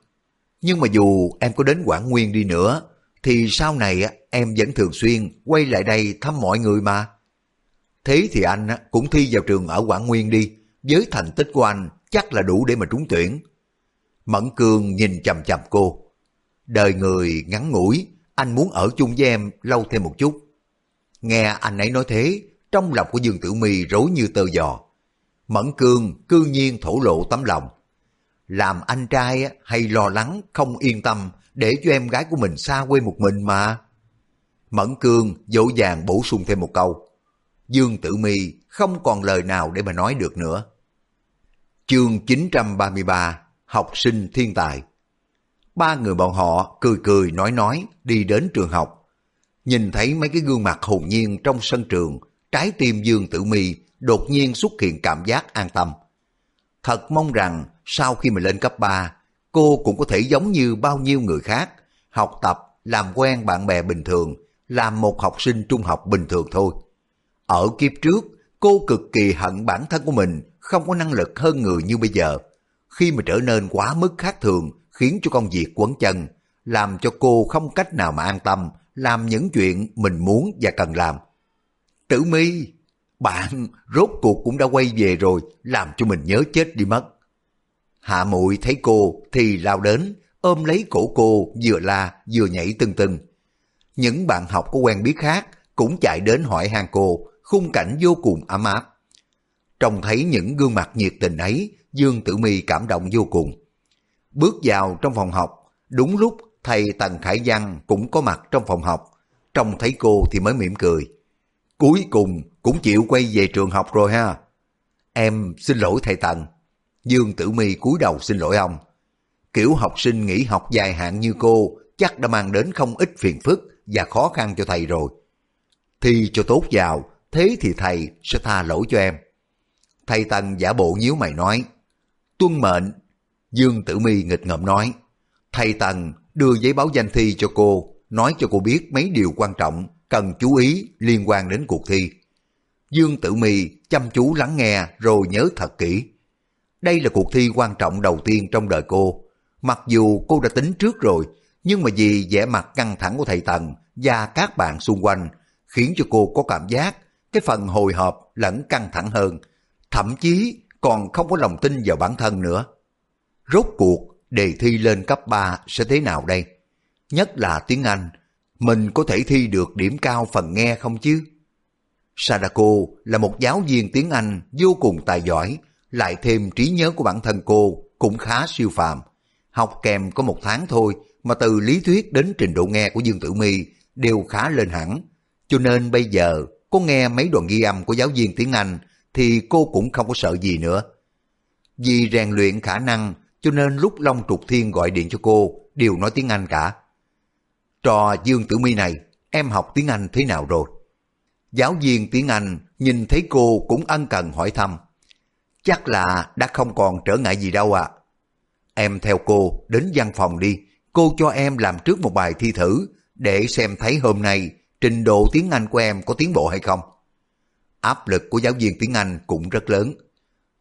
nhưng mà dù em có đến Quảng Nguyên đi nữa, thì sau này em vẫn thường xuyên quay lại đây thăm mọi người mà. Thế thì anh cũng thi vào trường ở Quảng Nguyên đi, với thành tích của anh chắc là đủ để mà trúng tuyển. Mẫn Cương nhìn chầm chầm cô. Đời người ngắn ngủi, anh muốn ở chung với em lâu thêm một chút. Nghe anh ấy nói thế, trong lòng của Dương Tử Mi rối như tơ giò. Mẫn Cương cư nhiên thổ lộ tấm lòng. Làm anh trai hay lo lắng không yên tâm để cho em gái của mình xa quê một mình mà. Mẫn Cương dỗ dàng bổ sung thêm một câu. Dương Tử Mi không còn lời nào để mà nói được nữa. Chương 933 Học sinh thiên tài Ba người bọn họ cười cười nói nói đi đến trường học. Nhìn thấy mấy cái gương mặt hồn nhiên trong sân trường, trái tim Dương Tử Mi đột nhiên xuất hiện cảm giác an tâm. Thật mong rằng sau khi mình lên cấp 3, cô cũng có thể giống như bao nhiêu người khác, học tập, làm quen bạn bè bình thường, làm một học sinh trung học bình thường thôi. Ở kiếp trước, cô cực kỳ hận bản thân của mình không có năng lực hơn người như bây giờ. Khi mà trở nên quá mức khác thường, khiến cho công việc quấn chân, làm cho cô không cách nào mà an tâm, làm những chuyện mình muốn và cần làm. Tử mi, bạn rốt cuộc cũng đã quay về rồi, làm cho mình nhớ chết đi mất. Hạ muội thấy cô thì lao đến, ôm lấy cổ cô vừa la vừa nhảy tưng tưng. Những bạn học có quen biết khác cũng chạy đến hỏi hàng cô, khung cảnh vô cùng ấm áp. Trông thấy những gương mặt nhiệt tình ấy, Dương Tử Mi cảm động vô cùng. Bước vào trong phòng học, đúng lúc thầy Tần Khải Văn cũng có mặt trong phòng học. Trông thấy cô thì mới mỉm cười. Cuối cùng cũng chịu quay về trường học rồi ha. Em xin lỗi thầy Tần. Dương Tử Mi cúi đầu xin lỗi ông. Kiểu học sinh nghỉ học dài hạn như cô chắc đã mang đến không ít phiền phức và khó khăn cho thầy rồi. Thi cho tốt vào, thế thì thầy sẽ tha lỗi cho em. Thầy Tần giả bộ nhíu mày nói, tuân mệnh. Dương Tử Mi nghịch ngợm nói, thầy Tần đưa giấy báo danh thi cho cô, nói cho cô biết mấy điều quan trọng cần chú ý liên quan đến cuộc thi. Dương Tử Mi chăm chú lắng nghe rồi nhớ thật kỹ. Đây là cuộc thi quan trọng đầu tiên trong đời cô. Mặc dù cô đã tính trước rồi, nhưng mà vì vẻ mặt căng thẳng của thầy Tần và các bạn xung quanh khiến cho cô có cảm giác cái phần hồi hộp lẫn căng thẳng hơn, thậm chí còn không có lòng tin vào bản thân nữa. Rốt cuộc, đề thi lên cấp 3 sẽ thế nào đây? Nhất là tiếng Anh, mình có thể thi được điểm cao phần nghe không chứ? Sadako là một giáo viên tiếng Anh vô cùng tài giỏi, lại thêm trí nhớ của bản thân cô cũng khá siêu phàm. Học kèm có một tháng thôi mà từ lý thuyết đến trình độ nghe của Dương Tử My đều khá lên hẳn. Cho nên bây giờ có nghe mấy đoạn ghi âm của giáo viên tiếng Anh thì cô cũng không có sợ gì nữa. Vì rèn luyện khả năng cho nên lúc Long Trục Thiên gọi điện cho cô đều nói tiếng Anh cả. Trò Dương Tử My này, em học tiếng Anh thế nào rồi? Giáo viên tiếng Anh nhìn thấy cô cũng ân cần hỏi thăm. Chắc là đã không còn trở ngại gì đâu ạ. À. Em theo cô đến văn phòng đi, cô cho em làm trước một bài thi thử để xem thấy hôm nay trình độ tiếng Anh của em có tiến bộ hay không. Áp lực của giáo viên tiếng Anh cũng rất lớn.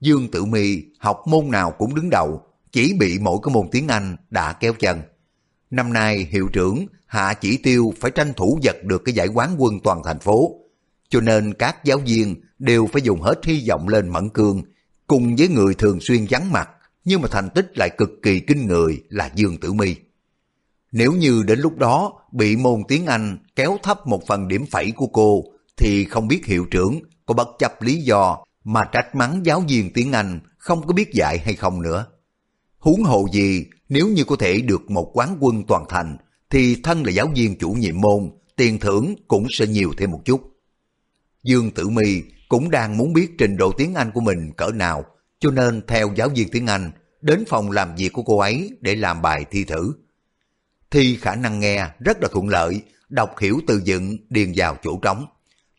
Dương Tử My học môn nào cũng đứng đầu, chỉ bị mỗi cái môn tiếng Anh đã kéo chân. Năm nay hiệu trưởng hạ chỉ tiêu phải tranh thủ giật được cái giải quán quân toàn thành phố, cho nên các giáo viên đều phải dùng hết hy vọng lên Mẫn Cương, cùng với người thường xuyên vắng mặt, nhưng mà thành tích lại cực kỳ kinh người là Dương Tử My. Nếu như đến lúc đó bị môn tiếng Anh kéo thấp một phần điểm phẩy của cô, thì không biết hiệu trưởng có bất chấp lý do mà trách mắng giáo viên tiếng Anh không có biết dạy hay không nữa. Huống hồ gì, nếu như có thể được một quán quân toàn thành, thì thân là giáo viên chủ nhiệm môn, tiền thưởng cũng sẽ nhiều thêm một chút. Dương Tử My cũng đang muốn biết trình độ tiếng Anh của mình cỡ nào, cho nên theo giáo viên tiếng Anh đến phòng làm việc của cô ấy để làm bài thi thử. Thi khả năng nghe rất là thuận lợi, đọc hiểu từ dựng điền vào chỗ trống.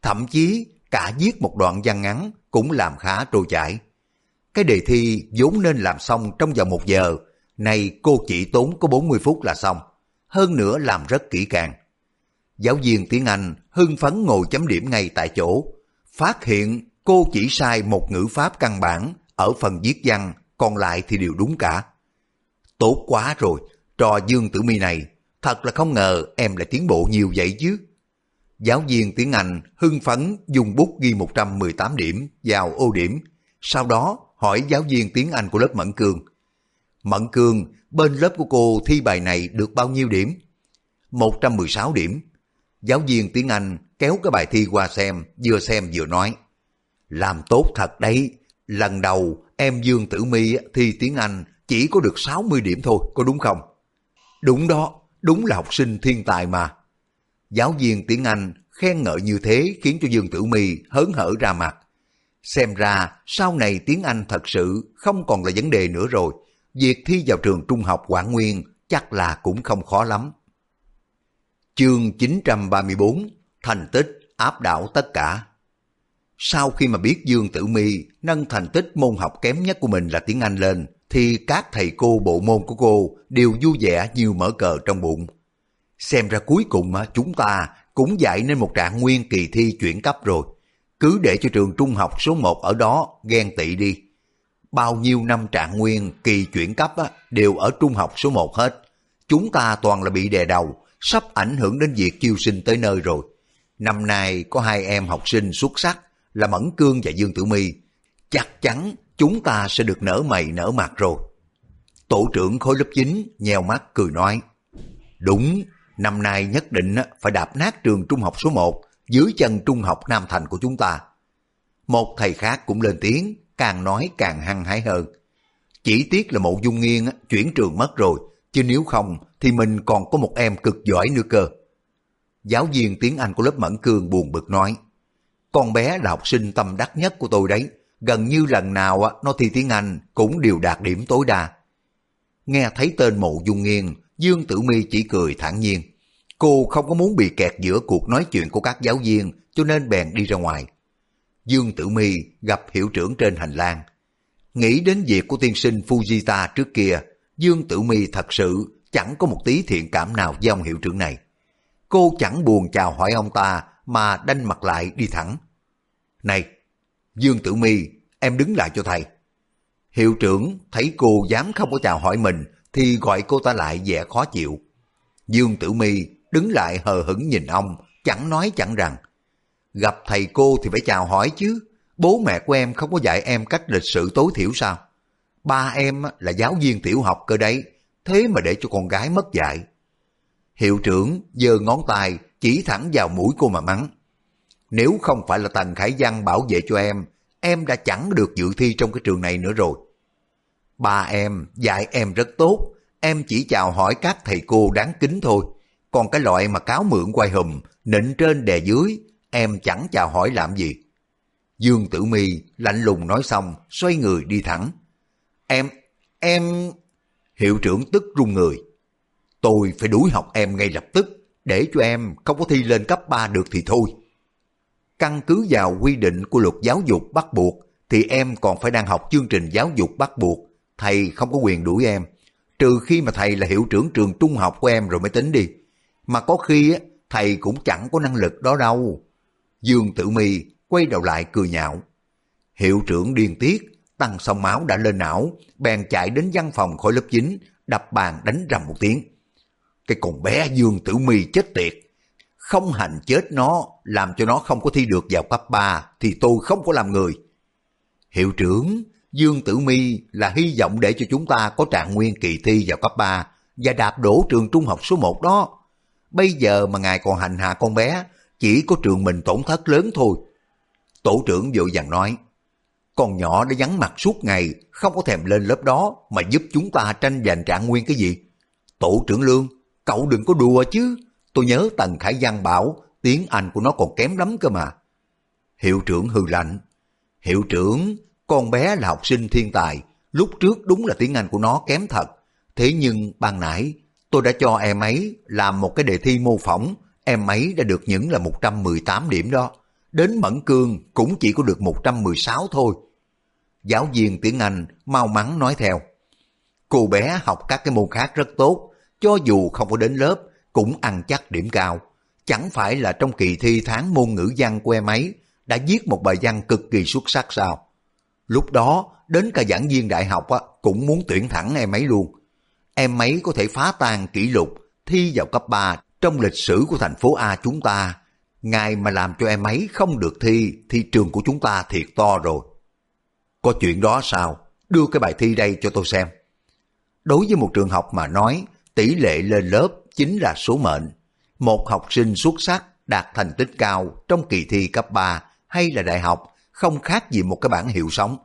Thậm chí cả viết một đoạn văn ngắn cũng làm khá trôi chảy. Cái đề thi vốn nên làm xong trong vòng một giờ, nay cô chỉ tốn có 40 phút là xong. Hơn nữa làm rất kỹ càng. Giáo viên tiếng Anh hưng phấn ngồi chấm điểm ngay tại chỗ. Phát hiện cô chỉ sai một ngữ pháp căn bản ở phần viết văn, còn lại thì đều đúng cả. Tốt quá rồi, trò Dương Tử Mi này, thật là không ngờ em lại tiến bộ nhiều vậy chứ. Giáo viên tiếng Anh hưng phấn dùng bút ghi 118 điểm vào ô điểm, sau đó hỏi giáo viên tiếng Anh của lớp Mẫn Cương. Mẫn Cương, bên lớp của cô thi bài này được bao nhiêu điểm? 116 điểm. Giáo viên tiếng Anh kéo cái bài thi qua xem, vừa xem vừa nói. Làm tốt thật đấy, lần đầu em Dương Tử My thi tiếng Anh chỉ có được 60 điểm thôi, có đúng không? Đúng đó, đúng là học sinh thiên tài mà. Giáo viên tiếng Anh khen ngợi như thế khiến cho Dương Tử My hớn hở ra mặt. Xem ra sau này tiếng Anh thật sự không còn là vấn đề nữa rồi. Việc thi vào trường trung học Quảng Nguyên chắc là cũng không khó lắm. Chương 934 Thành tích áp đảo tất cả Sau khi mà biết Dương Tử My nâng thành tích môn học kém nhất của mình là tiếng Anh lên, thì các thầy cô bộ môn của cô đều vui vẻ như mở cờ trong bụng. Xem ra cuối cùng chúng ta cũng dạy nên một trạng nguyên kỳ thi chuyển cấp rồi. Cứ để cho trường trung học số 1 ở đó ghen tị đi. Bao nhiêu năm trạng nguyên kỳ chuyển cấp đều ở trung học số 1 hết. Chúng ta toàn là bị đè đầu, sắp ảnh hưởng đến việc chiêu sinh tới nơi rồi. Năm nay có hai em học sinh xuất sắc là Mẫn Cương và Dương Tử My. Chắc chắn chúng ta sẽ được nở mày nở mặt rồi. Tổ trưởng khối lớp 9 nheo mắt cười nói. Đúng, năm nay nhất định phải đạp nát trường trung học số 1 dưới chân trung học Nam Thành của chúng ta. Một thầy khác cũng lên tiếng, càng nói càng hăng hái hơn. Chỉ tiếc là mộ dung nghiêng chuyển trường mất rồi, chứ nếu không thì mình còn có một em cực giỏi nữa cơ. Giáo viên tiếng Anh của lớp Mẫn Cương buồn bực nói, con bé là học sinh tâm đắc nhất của tôi đấy, gần như lần nào nó thi tiếng Anh cũng đều đạt điểm tối đa. Nghe thấy tên mộ dung nghiêng, Dương Tử Mi chỉ cười thản nhiên. Cô không có muốn bị kẹt giữa cuộc nói chuyện của các giáo viên cho nên bèn đi ra ngoài. Dương Tử Mi gặp hiệu trưởng trên hành lang. Nghĩ đến việc của tiên sinh Fujita trước kia, Dương Tử Mi thật sự chẳng có một tí thiện cảm nào với ông hiệu trưởng này. Cô chẳng buồn chào hỏi ông ta mà đanh mặt lại đi thẳng. Này, Dương Tử Mi, em đứng lại cho thầy. Hiệu trưởng thấy cô dám không có chào hỏi mình thì gọi cô ta lại vẻ khó chịu. Dương Tử Mi đứng lại hờ hững nhìn ông, chẳng nói chẳng rằng. Gặp thầy cô thì phải chào hỏi chứ, bố mẹ của em không có dạy em cách lịch sự tối thiểu sao? Ba em là giáo viên tiểu học cơ đấy, thế mà để cho con gái mất dạy. Hiệu trưởng giơ ngón tay chỉ thẳng vào mũi cô mà mắng. Nếu không phải là Tần Khải Văn bảo vệ cho em, em đã chẳng được dự thi trong cái trường này nữa rồi. Ba em dạy em rất tốt, em chỉ chào hỏi các thầy cô đáng kính thôi. Còn cái loại mà cáo mượn quay hùm, nịnh trên đè dưới, em chẳng chào hỏi làm gì. Dương Tử Mi lạnh lùng nói xong, xoay người đi thẳng. Em, em... Hiệu trưởng tức run người. Tôi phải đuổi học em ngay lập tức, để cho em không có thi lên cấp 3 được thì thôi. Căn cứ vào quy định của luật giáo dục bắt buộc, thì em còn phải đang học chương trình giáo dục bắt buộc. Thầy không có quyền đuổi em, trừ khi mà thầy là hiệu trưởng trường trung học của em rồi mới tính đi. Mà có khi thầy cũng chẳng có năng lực đó đâu. Dương Tử Mi quay đầu lại cười nhạo. Hiệu trưởng điên tiết, tăng sông máu đã lên não, bèn chạy đến văn phòng khỏi lớp 9, đập bàn đánh rầm một tiếng. Cái con bé Dương Tử Mi chết tiệt, không hành chết nó, làm cho nó không có thi được vào cấp 3, thì tôi không có làm người. Hiệu trưởng, Dương Tử Mi là hy vọng để cho chúng ta có trạng nguyên kỳ thi vào cấp 3 và đạp đổ trường trung học số 1 đó. Bây giờ mà ngài còn hành hạ con bé, chỉ có trường mình tổn thất lớn thôi. Tổ trưởng vội vàng nói, con nhỏ đã vắng mặt suốt ngày, không có thèm lên lớp đó mà giúp chúng ta tranh giành trạng nguyên cái gì. Tổ trưởng Lương, cậu đừng có đùa chứ. Tôi nhớ Tần Khải Giang bảo tiếng Anh của nó còn kém lắm cơ mà. Hiệu trưởng hư lạnh. Hiệu trưởng, con bé là học sinh thiên tài, lúc trước đúng là tiếng Anh của nó kém thật. Thế nhưng ban nãy tôi đã cho em ấy làm một cái đề thi mô phỏng, em ấy đã được những là 118 điểm đó. Đến Mẫn Cương cũng chỉ có được 116 thôi. Giáo viên tiếng Anh mau mắn nói theo. Cô bé học các cái môn khác rất tốt, cho dù không có đến lớp cũng ăn chắc điểm cao. Chẳng phải là trong kỳ thi tháng môn ngữ văn của em ấy đã viết một bài văn cực kỳ xuất sắc sao? Lúc đó, đến cả giảng viên đại học á, cũng muốn tuyển thẳng em ấy luôn. Em ấy có thể phá tan kỷ lục thi vào cấp 3 trong lịch sử của thành phố A chúng ta. Ngài mà làm cho em ấy không được thi, thì trường của chúng ta thiệt to rồi. Có chuyện đó sao? Đưa cái bài thi đây cho tôi xem. Đối với một trường học mà nói, tỷ lệ lên lớp chính là số mệnh. Một học sinh xuất sắc đạt thành tích cao trong kỳ thi cấp 3 hay là đại học không khác gì một cái bản hiệu sống,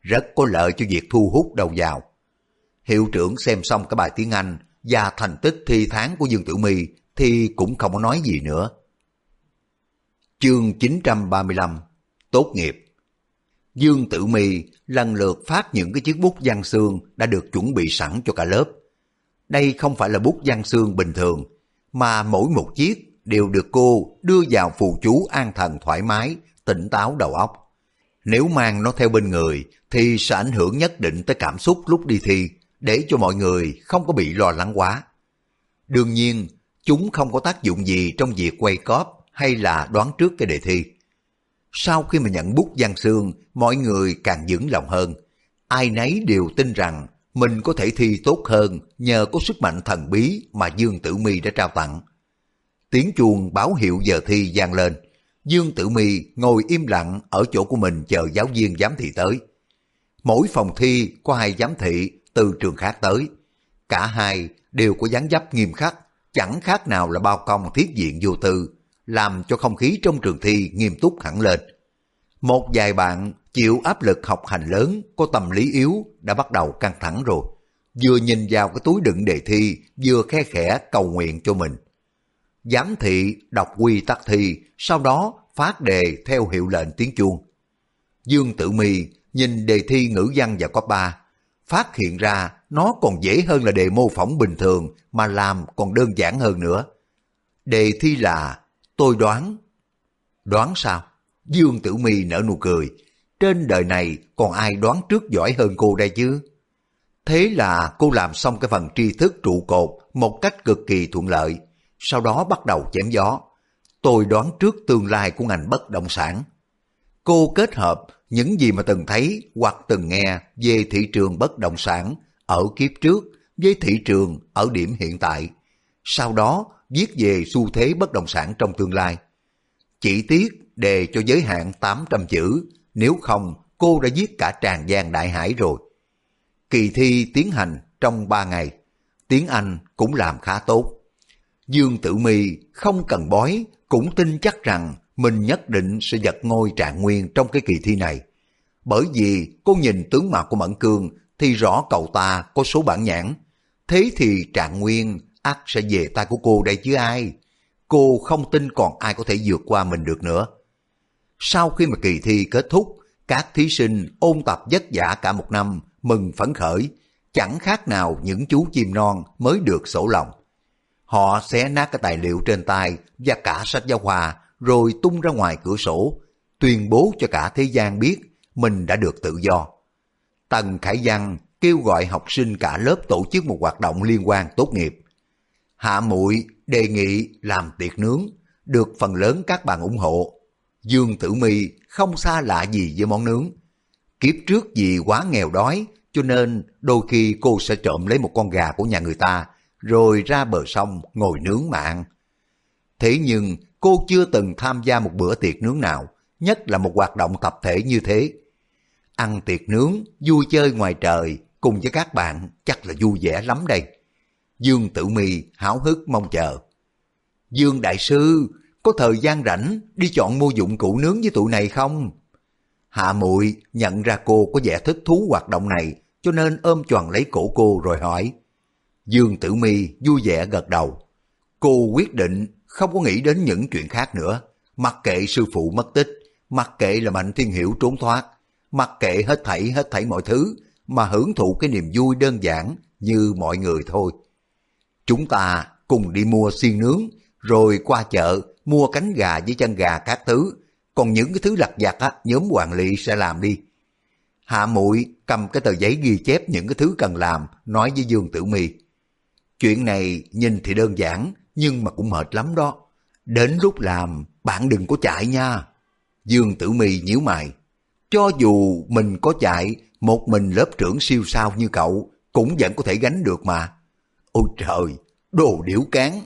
rất có lợi cho việc thu hút đầu vào. Hiệu trưởng xem xong cái bài tiếng Anh và thành tích thi tháng của Dương Tử My thì cũng không có nói gì nữa. Chương 935 Tốt nghiệp Dương Tử My lần lượt phát những cái chiếc bút văn xương đã được chuẩn bị sẵn cho cả lớp. Đây không phải là bút văn xương bình thường, mà mỗi một chiếc đều được cô đưa vào phù chú an thần thoải mái, tỉnh táo đầu óc. Nếu mang nó theo bên người thì sẽ ảnh hưởng nhất định tới cảm xúc lúc đi thi để cho mọi người không có bị lo lắng quá. Đương nhiên, chúng không có tác dụng gì trong việc quay cóp hay là đoán trước cái đề thi. Sau khi mà nhận bút gian xương, mọi người càng vững lòng hơn. Ai nấy đều tin rằng mình có thể thi tốt hơn nhờ có sức mạnh thần bí mà Dương Tử Mi đã trao tặng. Tiếng chuông báo hiệu giờ thi vang lên. Dương Tử Mi ngồi im lặng ở chỗ của mình chờ giáo viên giám thị tới. Mỗi phòng thi có hai giám thị từ trường khác tới. Cả hai đều có dáng dấp nghiêm khắc, chẳng khác nào là bao công thiết diện vô tư, làm cho không khí trong trường thi nghiêm túc hẳn lên. Một vài bạn chịu áp lực học hành lớn, có tâm lý yếu, đã bắt đầu căng thẳng rồi. Vừa nhìn vào cái túi đựng đề thi, vừa khe khẽ cầu nguyện cho mình. Giám thị đọc quy tắc thi, sau đó phát đề theo hiệu lệnh tiếng chuông. Dương Tử Mi nhìn đề thi ngữ văn và cấp 3, phát hiện ra nó còn dễ hơn là đề mô phỏng bình thường mà làm còn đơn giản hơn nữa. Đề thi là tôi đoán. Đoán sao? Dương Tử Mi nở nụ cười. Trên đời này còn ai đoán trước giỏi hơn cô đây chứ? Thế là cô làm xong cái phần tri thức trụ cột một cách cực kỳ thuận lợi. Sau đó bắt đầu chém gió. Tôi đoán trước tương lai của ngành bất động sản. Cô kết hợp những gì mà từng thấy hoặc từng nghe về thị trường bất động sản ở kiếp trước với thị trường ở điểm hiện tại. Sau đó viết về xu thế bất động sản trong tương lai. Chỉ tiếc đề cho giới hạn 800 chữ, nếu không cô đã viết cả tràn gian đại hải rồi. Kỳ thi tiến hành trong 3 ngày, tiếng Anh cũng làm khá tốt. Dương Tử Mi không cần bói, cũng tin chắc rằng mình nhất định sẽ giật ngôi trạng nguyên trong cái kỳ thi này. Bởi vì cô nhìn tướng mạo của Mẫn Cương thì rõ cậu ta có số bản nhãn. Thế thì trạng nguyên ắt sẽ về tay của cô đây chứ ai. Cô không tin còn ai có thể vượt qua mình được nữa. Sau khi mà kỳ thi kết thúc, các thí sinh ôn tập vất vả cả một năm, mừng phấn khởi, chẳng khác nào những chú chim non mới được sổ lòng. Họ xé nát cái tài liệu trên tay và cả sách giáo khoa rồi tung ra ngoài cửa sổ, tuyên bố cho cả thế gian biết mình đã được tự do. Tần Khải Văn kêu gọi học sinh cả lớp tổ chức một hoạt động liên quan tốt nghiệp. Hạ Muội đề nghị làm tiệc nướng, được phần lớn các bạn ủng hộ. Dương Tử Mi không xa lạ gì với món nướng. Kiếp trước vì quá nghèo đói, cho nên đôi khi cô sẽ trộm lấy một con gà của nhà người ta, rồi ra bờ sông ngồi nướng mạng. Thế nhưng cô chưa từng tham gia một bữa tiệc nướng nào, nhất là một hoạt động tập thể như thế. Ăn tiệc nướng, vui chơi ngoài trời, cùng với các bạn chắc là vui vẻ lắm đây. Dương Tử Mi háo hức mong chờ. Dương Đại Sư, có thời gian rảnh đi chọn mua dụng cụ nướng với tụi này không? Hạ muội nhận ra cô có vẻ thích thú hoạt động này, cho nên ôm choàng lấy cổ cô rồi hỏi. Dương Tử Mi vui vẻ gật đầu. Cô quyết định không có nghĩ đến những chuyện khác nữa. Mặc kệ sư phụ mất tích, mặc kệ là Mạnh Thiên Hiểu trốn thoát, mặc kệ hết thảy hết thảy mọi thứ, mà hưởng thụ cái niềm vui đơn giản như mọi người thôi. Chúng ta cùng đi mua xiên nướng, rồi qua chợ mua cánh gà với chân gà các thứ, còn những cái thứ lặt vặt á, nhóm hoàng lị sẽ làm đi. Hạ muội cầm cái tờ giấy ghi chép những cái thứ cần làm, nói với Dương Tử Mi. Chuyện này nhìn thì đơn giản, nhưng mà cũng mệt lắm đó. Đến lúc làm, bạn đừng có chạy nha. Dương Tử Mi nhíu mày. Cho dù mình có chạy, một mình lớp trưởng siêu sao như cậu, cũng vẫn có thể gánh được mà. Ôi trời, đồ điểu cán.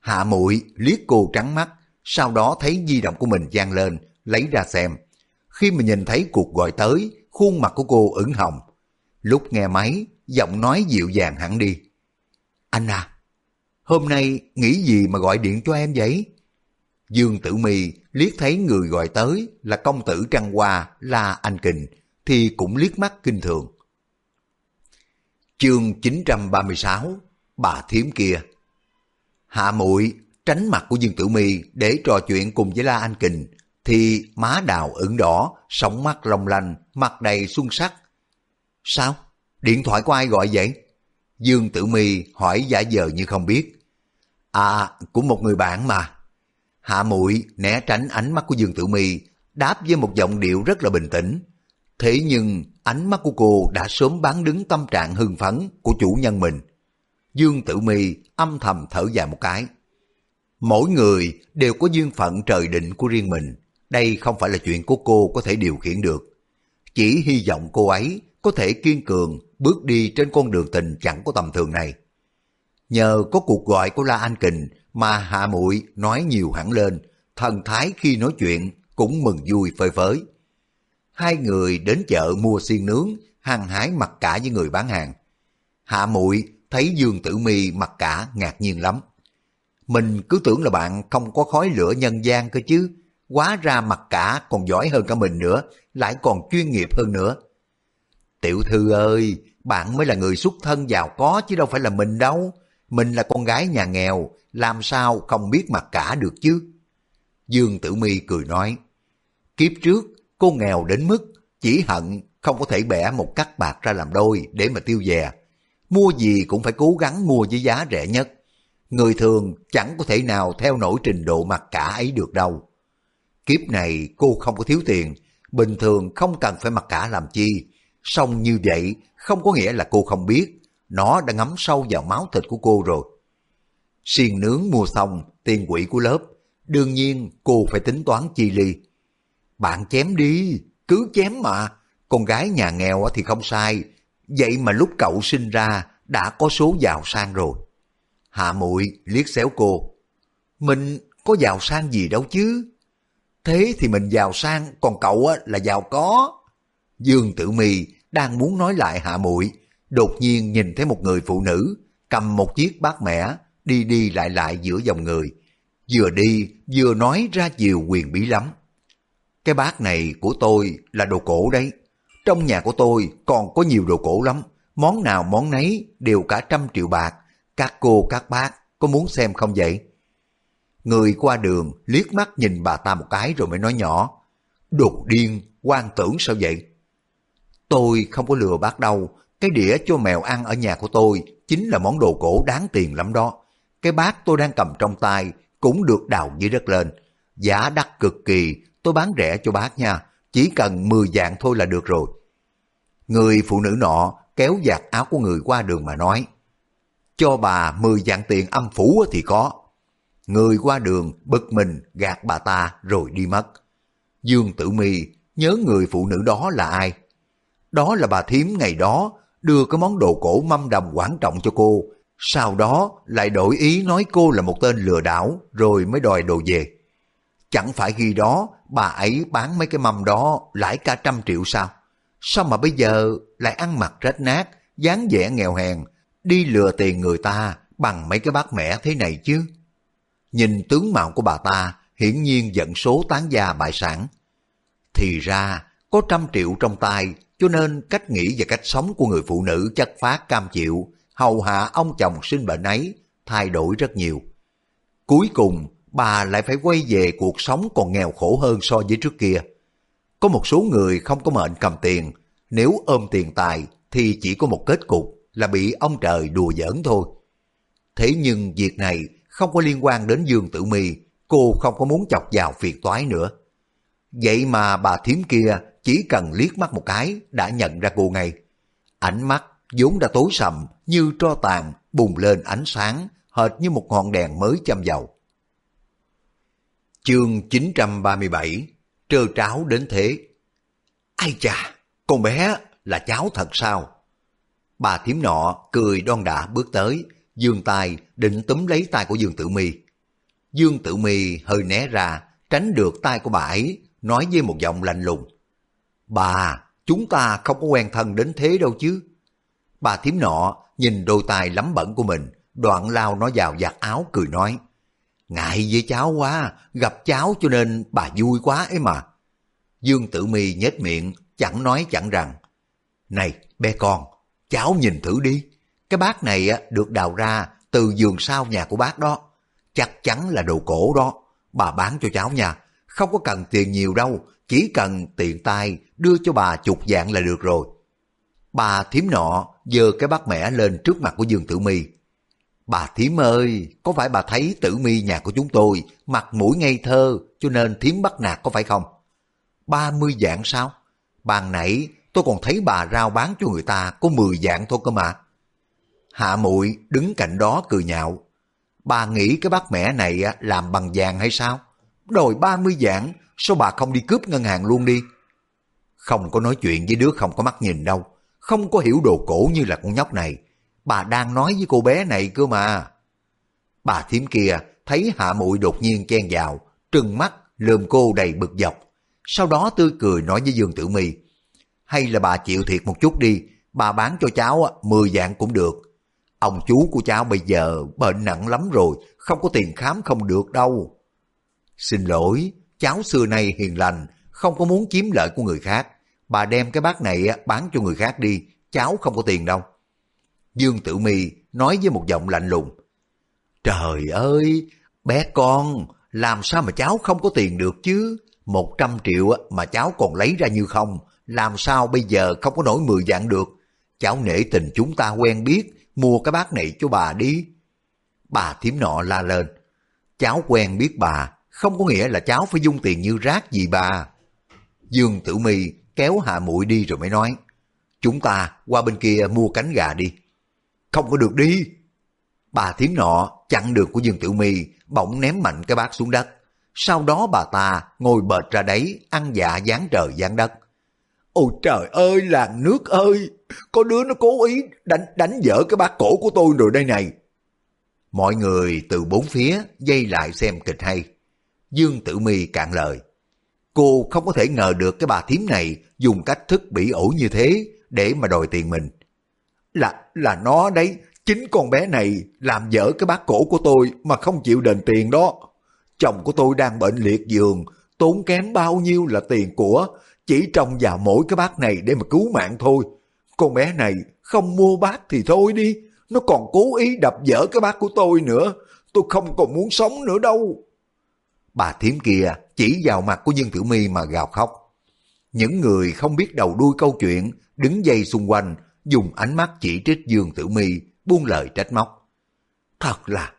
Hạ muội liếc cô trắng mắt, sau đó thấy di động của mình gian lên, lấy ra xem. Khi mà nhìn thấy cuộc gọi tới, khuôn mặt của cô ửng hồng. Lúc nghe máy, giọng nói dịu dàng hẳn đi. Anh à, hôm nay nghĩ gì mà gọi điện cho em vậy? Dương Tử Mi liếc thấy người gọi tới là công tử Trăng Hoa là anh Kình, thì cũng liếc mắt kinh thường. Chương 936 Bà thiếm kia Hạ muội tránh mặt của Dương Tử Mi để trò chuyện cùng với La Anh Kình, thì má đào ửng đỏ, sóng mắt long lanh, mặt đầy xuân sắc. Sao? Điện thoại của ai gọi vậy? Dương Tử Mi hỏi giả vờ như không biết. À, của một người bạn mà. Hạ muội né tránh ánh mắt của Dương Tử Mi, đáp với một giọng điệu rất là bình tĩnh. Thế nhưng ánh mắt của cô đã sớm bán đứng tâm trạng hưng phấn của chủ nhân mình. Dương Tử Mi âm thầm thở dài một cái. Mỗi người đều có duyên phận trời định của riêng mình. Đây không phải là chuyện của cô có thể điều khiển được. Chỉ hy vọng cô ấy có thể kiên cường bước đi trên con đường tình chẳng có tầm thường này. Nhờ có cuộc gọi của La Anh Kình mà Hạ Muội nói nhiều hẳn lên, thần thái khi nói chuyện cũng mừng vui phơi phới. Hai người đến chợ mua xiên nướng, hàng hái mặc cả với người bán hàng. Hạ Muội thấy Dương Tử Mi mặc cả ngạc nhiên lắm. Mình cứ tưởng là bạn không có khói lửa nhân gian cơ chứ, quá ra mặc cả còn giỏi hơn cả mình nữa, lại còn chuyên nghiệp hơn nữa. Tiểu thư ơi, bạn mới là người xuất thân giàu có chứ đâu phải là mình đâu. Mình là con gái nhà nghèo, làm sao không biết mặc cả được chứ? Dương Tử Mi cười nói, kiếp trước cô nghèo đến mức chỉ hận không có thể bẻ một cắt bạc ra làm đôi để mà tiêu dè. Mua gì cũng phải cố gắng mua với giá rẻ nhất. Người thường chẳng có thể nào theo nổi trình độ mặc cả ấy được đâu. Kiếp này cô không có thiếu tiền, bình thường không cần phải mặc cả làm chi. Xong như vậy không có nghĩa là cô không biết, nó đã ngấm sâu vào máu thịt của cô rồi. Xiên nướng mua xong, tiền quỹ của lớp, đương nhiên cô phải tính toán chi ly. Bạn chém đi, cứ chém mà, con gái nhà nghèo thì không sai, vậy mà lúc cậu sinh ra đã có số giàu sang rồi. Hạ muội liếc xéo cô, mình có giàu sang gì đâu chứ. Thế thì mình giàu sang, còn cậu là giàu có. Dương Tử Mi đang muốn nói lại hạ muội đột nhiên nhìn thấy một người phụ nữ cầm một chiếc bát mẻ đi đi lại lại giữa dòng người. Vừa đi vừa nói ra nhiều quyền bí lắm. Cái bát này của tôi là đồ cổ đấy. Trong nhà của tôi còn có nhiều đồ cổ lắm. Món nào món nấy đều cả trăm triệu bạc. Các cô các bác có muốn xem không vậy? Người qua đường liếc mắt nhìn bà ta một cái rồi mới nói nhỏ. Đột điên, quan tưởng sao vậy? Tôi không có lừa bác đâu. Cái đĩa cho mèo ăn ở nhà của tôi chính là món đồ cổ đáng tiền lắm đó. Cái bát tôi đang cầm trong tay cũng được đào dưới đất lên. Giá đắt cực kỳ, tôi bán rẻ cho bác nha. Chỉ cần 10 dạng thôi là được rồi. Người phụ nữ nọ kéo giặt áo của người qua đường mà nói. Cho bà 10 dạng tiền âm phủ thì có. Người qua đường bực mình gạt bà ta rồi đi mất. Dương Tử Mi nhớ người phụ nữ đó là ai? Đó là bà thím ngày đó đưa cái món đồ cổ mâm đồng quan trọng cho cô. Sau đó lại đổi ý nói cô là một tên lừa đảo rồi mới đòi đồ về. Chẳng phải khi đó bà ấy bán mấy cái mâm đó lãi cả trăm triệu sao? Sao mà bây giờ lại ăn mặc rách nát, dáng vẻ nghèo hèn, đi lừa tiền người ta bằng mấy cái bát mẻ thế này chứ? Nhìn tướng mạo của bà ta hiển nhiên giận số tán gia bại sản. Thì ra, có trăm triệu trong tay, cho nên cách nghĩ và cách sống của người phụ nữ chất phát cam chịu, hầu hạ ông chồng sinh bệnh ấy, thay đổi rất nhiều. Cuối cùng, bà lại phải quay về cuộc sống còn nghèo khổ hơn so với trước kia. Có một số người không có mệnh cầm tiền, nếu ôm tiền tài thì chỉ có một kết cục là bị ông trời đùa giỡn thôi. Thế nhưng việc này không có liên quan đến Dương Tử Mi, cô không có muốn chọc vào phiền toái nữa. Vậy mà bà thím kia chỉ cần liếc mắt một cái đã nhận ra cô ngay. Ánh mắt vốn đã tối sầm như tro tàn bùng lên ánh sáng hệt như một ngọn đèn mới châm dầu. Chương 937 Trơ tráo đến thế Ai chà, con bé là cháu thật sao? Bà thím nọ cười đon đả bước tới, dương tay định túm lấy tay của Dương Tử Mi. Dương Tử Mi hơi né ra, tránh được tay của bà ấy, nói với một giọng lạnh lùng. Bà, chúng ta không có quen thân đến thế đâu chứ. Bà thím nọ nhìn đôi tay lắm bẩn của mình, đoạn lao nó vào giặt áo cười nói. Ngại với cháu quá, gặp cháu cho nên bà vui quá ấy mà. Dương Tử Mi nhếch miệng, chẳng nói chẳng rằng. Này, bé con, cháu nhìn thử đi. Cái bát này được đào ra từ giường sau nhà của bác đó. Chắc chắn là đồ cổ đó. Bà bán cho cháu nha. Không có cần tiền nhiều đâu. Chỉ cần tiện tay đưa cho bà chục dạng là được rồi. Bà thím nọ giơ cái bát mẻ lên trước mặt của Dương Tử Mi. Bà thím ơi, có phải bà thấy Tử Mi nhà của chúng tôi mặt mũi ngây thơ cho nên thím bắt nạt có phải không? Ba mươi dạng sao? Bàn nãy tôi còn thấy bà rao bán cho người ta có mười dạng thôi cơ mà. Hạ muội đứng cạnh đó cười nhạo. Bà nghĩ cái bát mẻ này làm bằng vàng hay sao? Đòi ba mươi dạng, sao bà không đi cướp ngân hàng luôn đi? Không có nói chuyện với đứa không có mắt nhìn đâu. Không có hiểu đồ cổ như là con nhóc này. Bà đang nói với cô bé này cơ mà. Bà thím kia thấy hạ muội đột nhiên chen vào, trừng mắt, lườm cô đầy bực dọc. Sau đó tươi cười nói với Dương Tử My hay là bà chịu thiệt một chút đi, bà bán cho cháu 10 dạng cũng được. Ông chú của cháu bây giờ bệnh nặng lắm rồi, không có tiền khám không được đâu. Xin lỗi, cháu xưa nay hiền lành, không có muốn chiếm lợi của người khác. Bà đem cái bát này bán cho người khác đi, cháu không có tiền đâu. Dương Tử Mi nói với một giọng lạnh lùng. Trời ơi, bé con, làm sao mà cháu không có tiền được chứ? Một trăm triệu mà cháu còn lấy ra như không, làm sao bây giờ không có nổi mười dạng được. Cháu nể tình chúng ta quen biết, mua cái bát này cho bà đi. Bà thím nọ la lên. Cháu quen biết bà, không có nghĩa là cháu phải dung tiền như rác gì bà. Dương Tử Mi kéo hạ mũi đi rồi mới nói. Chúng ta qua bên kia mua cánh gà đi. Không có được đi. Bà thím nọ chặn được của Dương Tử Mi bỗng ném mạnh cái bát xuống đất. Sau đó bà ta ngồi bệt ra đấy ăn dạ dán trời dán đất. Ôi trời ơi, làng nước ơi, có đứa nó cố ý đánh đánh dở cái bát cổ của tôi rồi đây này. Mọi người từ bốn phía dây lại xem kịch hay. Dương Tử Mi cạn lời. Cô không có thể ngờ được cái bà thím này dùng cách thức bị ổi như thế để mà đòi tiền mình. Là, là nó đấy, chính con bé này làm dở cái bát cổ của tôi mà không chịu đền tiền đó. Chồng của tôi đang bệnh liệt giường, tốn kém bao nhiêu là tiền của, chỉ trông vào mỗi cái bát này để mà cứu mạng thôi. Con bé này không mua bát thì thôi đi, nó còn cố ý đập dở cái bát của tôi nữa, tôi không còn muốn sống nữa đâu. Bà thím kia chỉ vào mặt của Dương Tử Mi mà gào khóc. Những người không biết đầu đuôi câu chuyện đứng dây xung quanh dùng ánh mắt chỉ trích Dương Tử Mi buông lời trách móc. Thật là,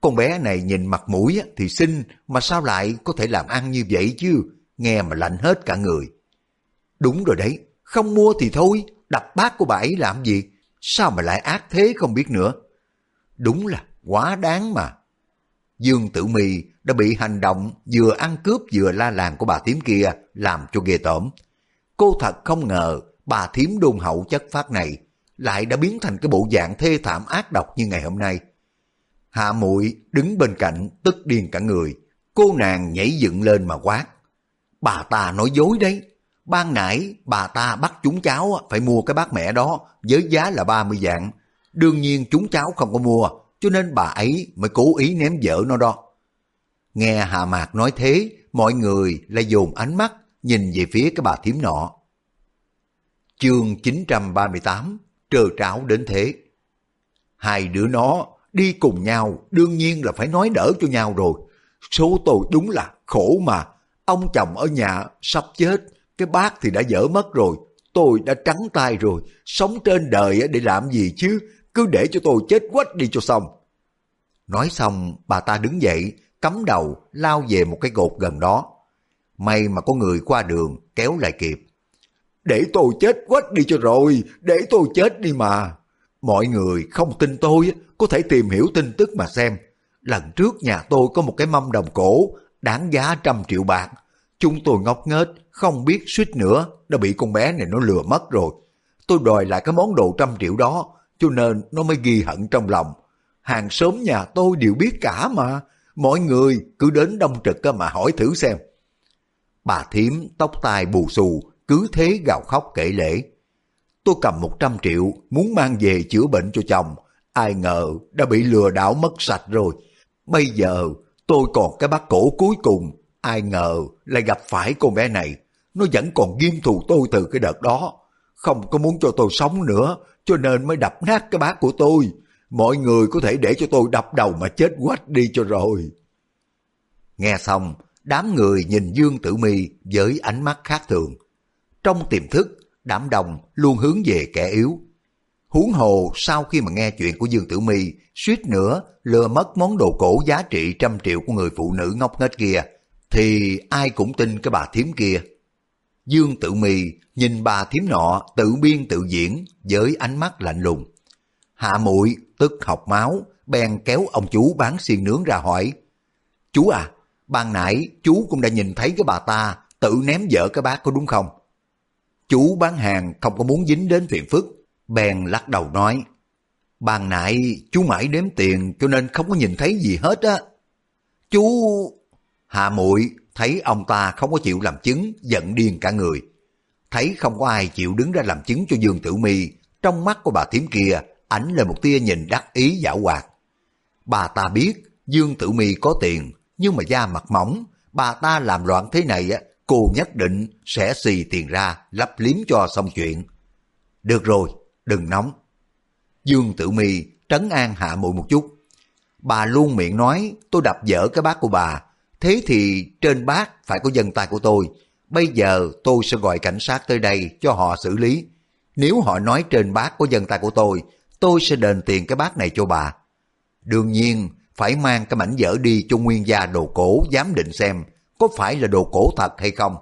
con bé này nhìn mặt mũi thì xinh mà sao lại có thể làm ăn như vậy chứ, nghe mà lạnh hết cả người. Đúng rồi đấy, không mua thì thôi, đập bát của bà ấy làm gì, sao mà lại ác thế không biết nữa. Đúng là quá đáng mà. Dương Tử Mi đã bị hành động vừa ăn cướp vừa la làng của bà thím kia làm cho ghê tởm. Cô thật không ngờ bà thím đôn hậu chất phát này lại đã biến thành cái bộ dạng thê thảm ác độc như ngày hôm nay. Hạ muội đứng bên cạnh tức điên cả người, cô nàng nhảy dựng lên mà quát. Bà ta nói dối đấy, ban nãy bà ta bắt chúng cháu phải mua cái bát mẹ đó với giá là 30 dạng. Đương nhiên chúng cháu không có mua, cho nên bà ấy mới cố ý ném vợ nó đó. Nghe Hạ Mạc nói thế, mọi người lại dồn ánh mắt nhìn về phía cái bà thím nọ. Chương 938 Trơ tráo đến thế Hai đứa nó đi cùng nhau đương nhiên là phải nói đỡ cho nhau rồi. Số tôi đúng là khổ mà. Ông chồng ở nhà sắp chết, cái bác thì đã dở mất rồi. Tôi đã trắng tay rồi, sống trên đời để làm gì chứ, cứ để cho tôi chết quách đi cho xong. Nói xong, bà ta đứng dậy, cắm đầu, lao về một cái gột gần đó. May mà có người qua đường, kéo lại kịp. Để tôi chết quách đi cho rồi, để tôi chết đi mà. Mọi người không tin tôi, có thể tìm hiểu tin tức mà xem. Lần trước nhà tôi có một cái mâm đồng cổ, đáng giá trăm triệu bạc. Chúng tôi ngốc nghếch, không biết suýt nữa, đã bị con bé này nó lừa mất rồi. Tôi đòi lại cái món đồ trăm triệu đó, cho nên nó mới ghi hận trong lòng. Hàng xóm nhà tôi đều biết cả mà, mọi người cứ đến đông trực mà hỏi thử xem. Bà thím tóc tai bù xù, cứ thế gào khóc kể lễ. Tôi cầm 100 triệu muốn mang về chữa bệnh cho chồng, ai ngờ đã bị lừa đảo mất sạch rồi. Bây giờ tôi còn cái bát cổ cuối cùng, ai ngờ lại gặp phải con bé này. Nó vẫn còn ghim thù tôi từ cái đợt đó. Không có muốn cho tôi sống nữa, cho nên mới đập nát cái bát của tôi. Mọi người có thể để cho tôi đập đầu mà chết quách đi cho rồi. Nghe xong, đám người nhìn Dương Tử Mi với ánh mắt khác thường. Trong tiềm thức, đám đồng luôn hướng về kẻ yếu. Huống hồ sau khi mà nghe chuyện của Dương Tử Mi suýt nữa lừa mất món đồ cổ giá trị trăm triệu của người phụ nữ ngốc nghếch kia, thì ai cũng tin cái bà thiếm kia. Dương Tử Mì nhìn bà thím nọ tự biên tự diễn với ánh mắt lạnh lùng. Hạ muội tức học máu, bèn kéo ông chú bán xiên nướng ra hỏi. Chú à, ban nãy chú cũng đã nhìn thấy cái bà ta tự ném vợ cái bát có đúng không? Chú bán hàng không có muốn dính đến phiền phức, bèn lắc đầu nói. Ban nãy chú mãi đếm tiền cho nên không có nhìn thấy gì hết á. Chú... Hạ muội thấy ông ta không có chịu làm chứng, giận điên cả người. Thấy không có ai chịu đứng ra làm chứng cho Dương Tử Mi, trong mắt của bà thím kia ảnh lên một tia nhìn đắc ý giả hoạt. Bà ta biết Dương Tử Mi có tiền, nhưng mà da mặt mỏng, bà ta làm loạn thế này á, cô nhất định sẽ xì tiền ra lấp liếm cho xong chuyện. Được rồi, đừng nóng. Dương Tử Mi trấn an hạ muội một chút. Bà luôn miệng nói tôi đập dở cái bát của bà, thế thì trên bát phải có dân tay của tôi. Bây giờ tôi sẽ gọi cảnh sát tới đây cho họ xử lý. Nếu họ nói trên bát có dân tay của tôi, tôi sẽ đền tiền cái bát này cho bà. Đương nhiên, phải mang cái mảnh vỡ đi cho nguyên gia đồ cổ giám định xem có phải là đồ cổ thật hay không.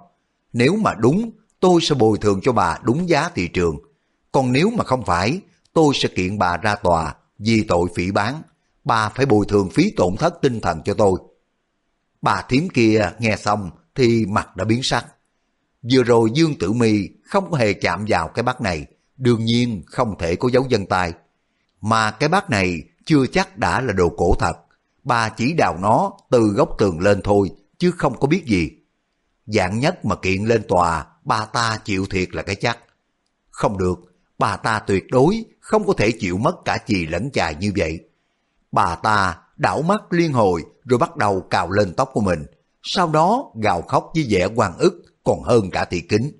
Nếu mà đúng, tôi sẽ bồi thường cho bà đúng giá thị trường. Còn nếu mà không phải, tôi sẽ kiện bà ra tòa vì tội phỉ bán. Bà phải bồi thường phí tổn thất tinh thần cho tôi. Bà thím kia nghe xong thì mặt đã biến sắc. Vừa rồi Dương Tử Mi không có hề chạm vào cái bát này, đương nhiên không thể có dấu dân tay. Mà cái bát này chưa chắc đã là đồ cổ thật. Bà chỉ đào nó từ góc tường lên thôi, chứ không có biết gì. Dạng nhất mà kiện lên tòa, bà ta chịu thiệt là cái chắc. Không được, bà ta tuyệt đối không có thể chịu mất cả chì lẫn chài như vậy. Bà ta đảo mắt liên hồi rồi bắt đầu cào lên tóc của mình, sau đó gào khóc với vẻ quan ức còn hơn cả thị kính.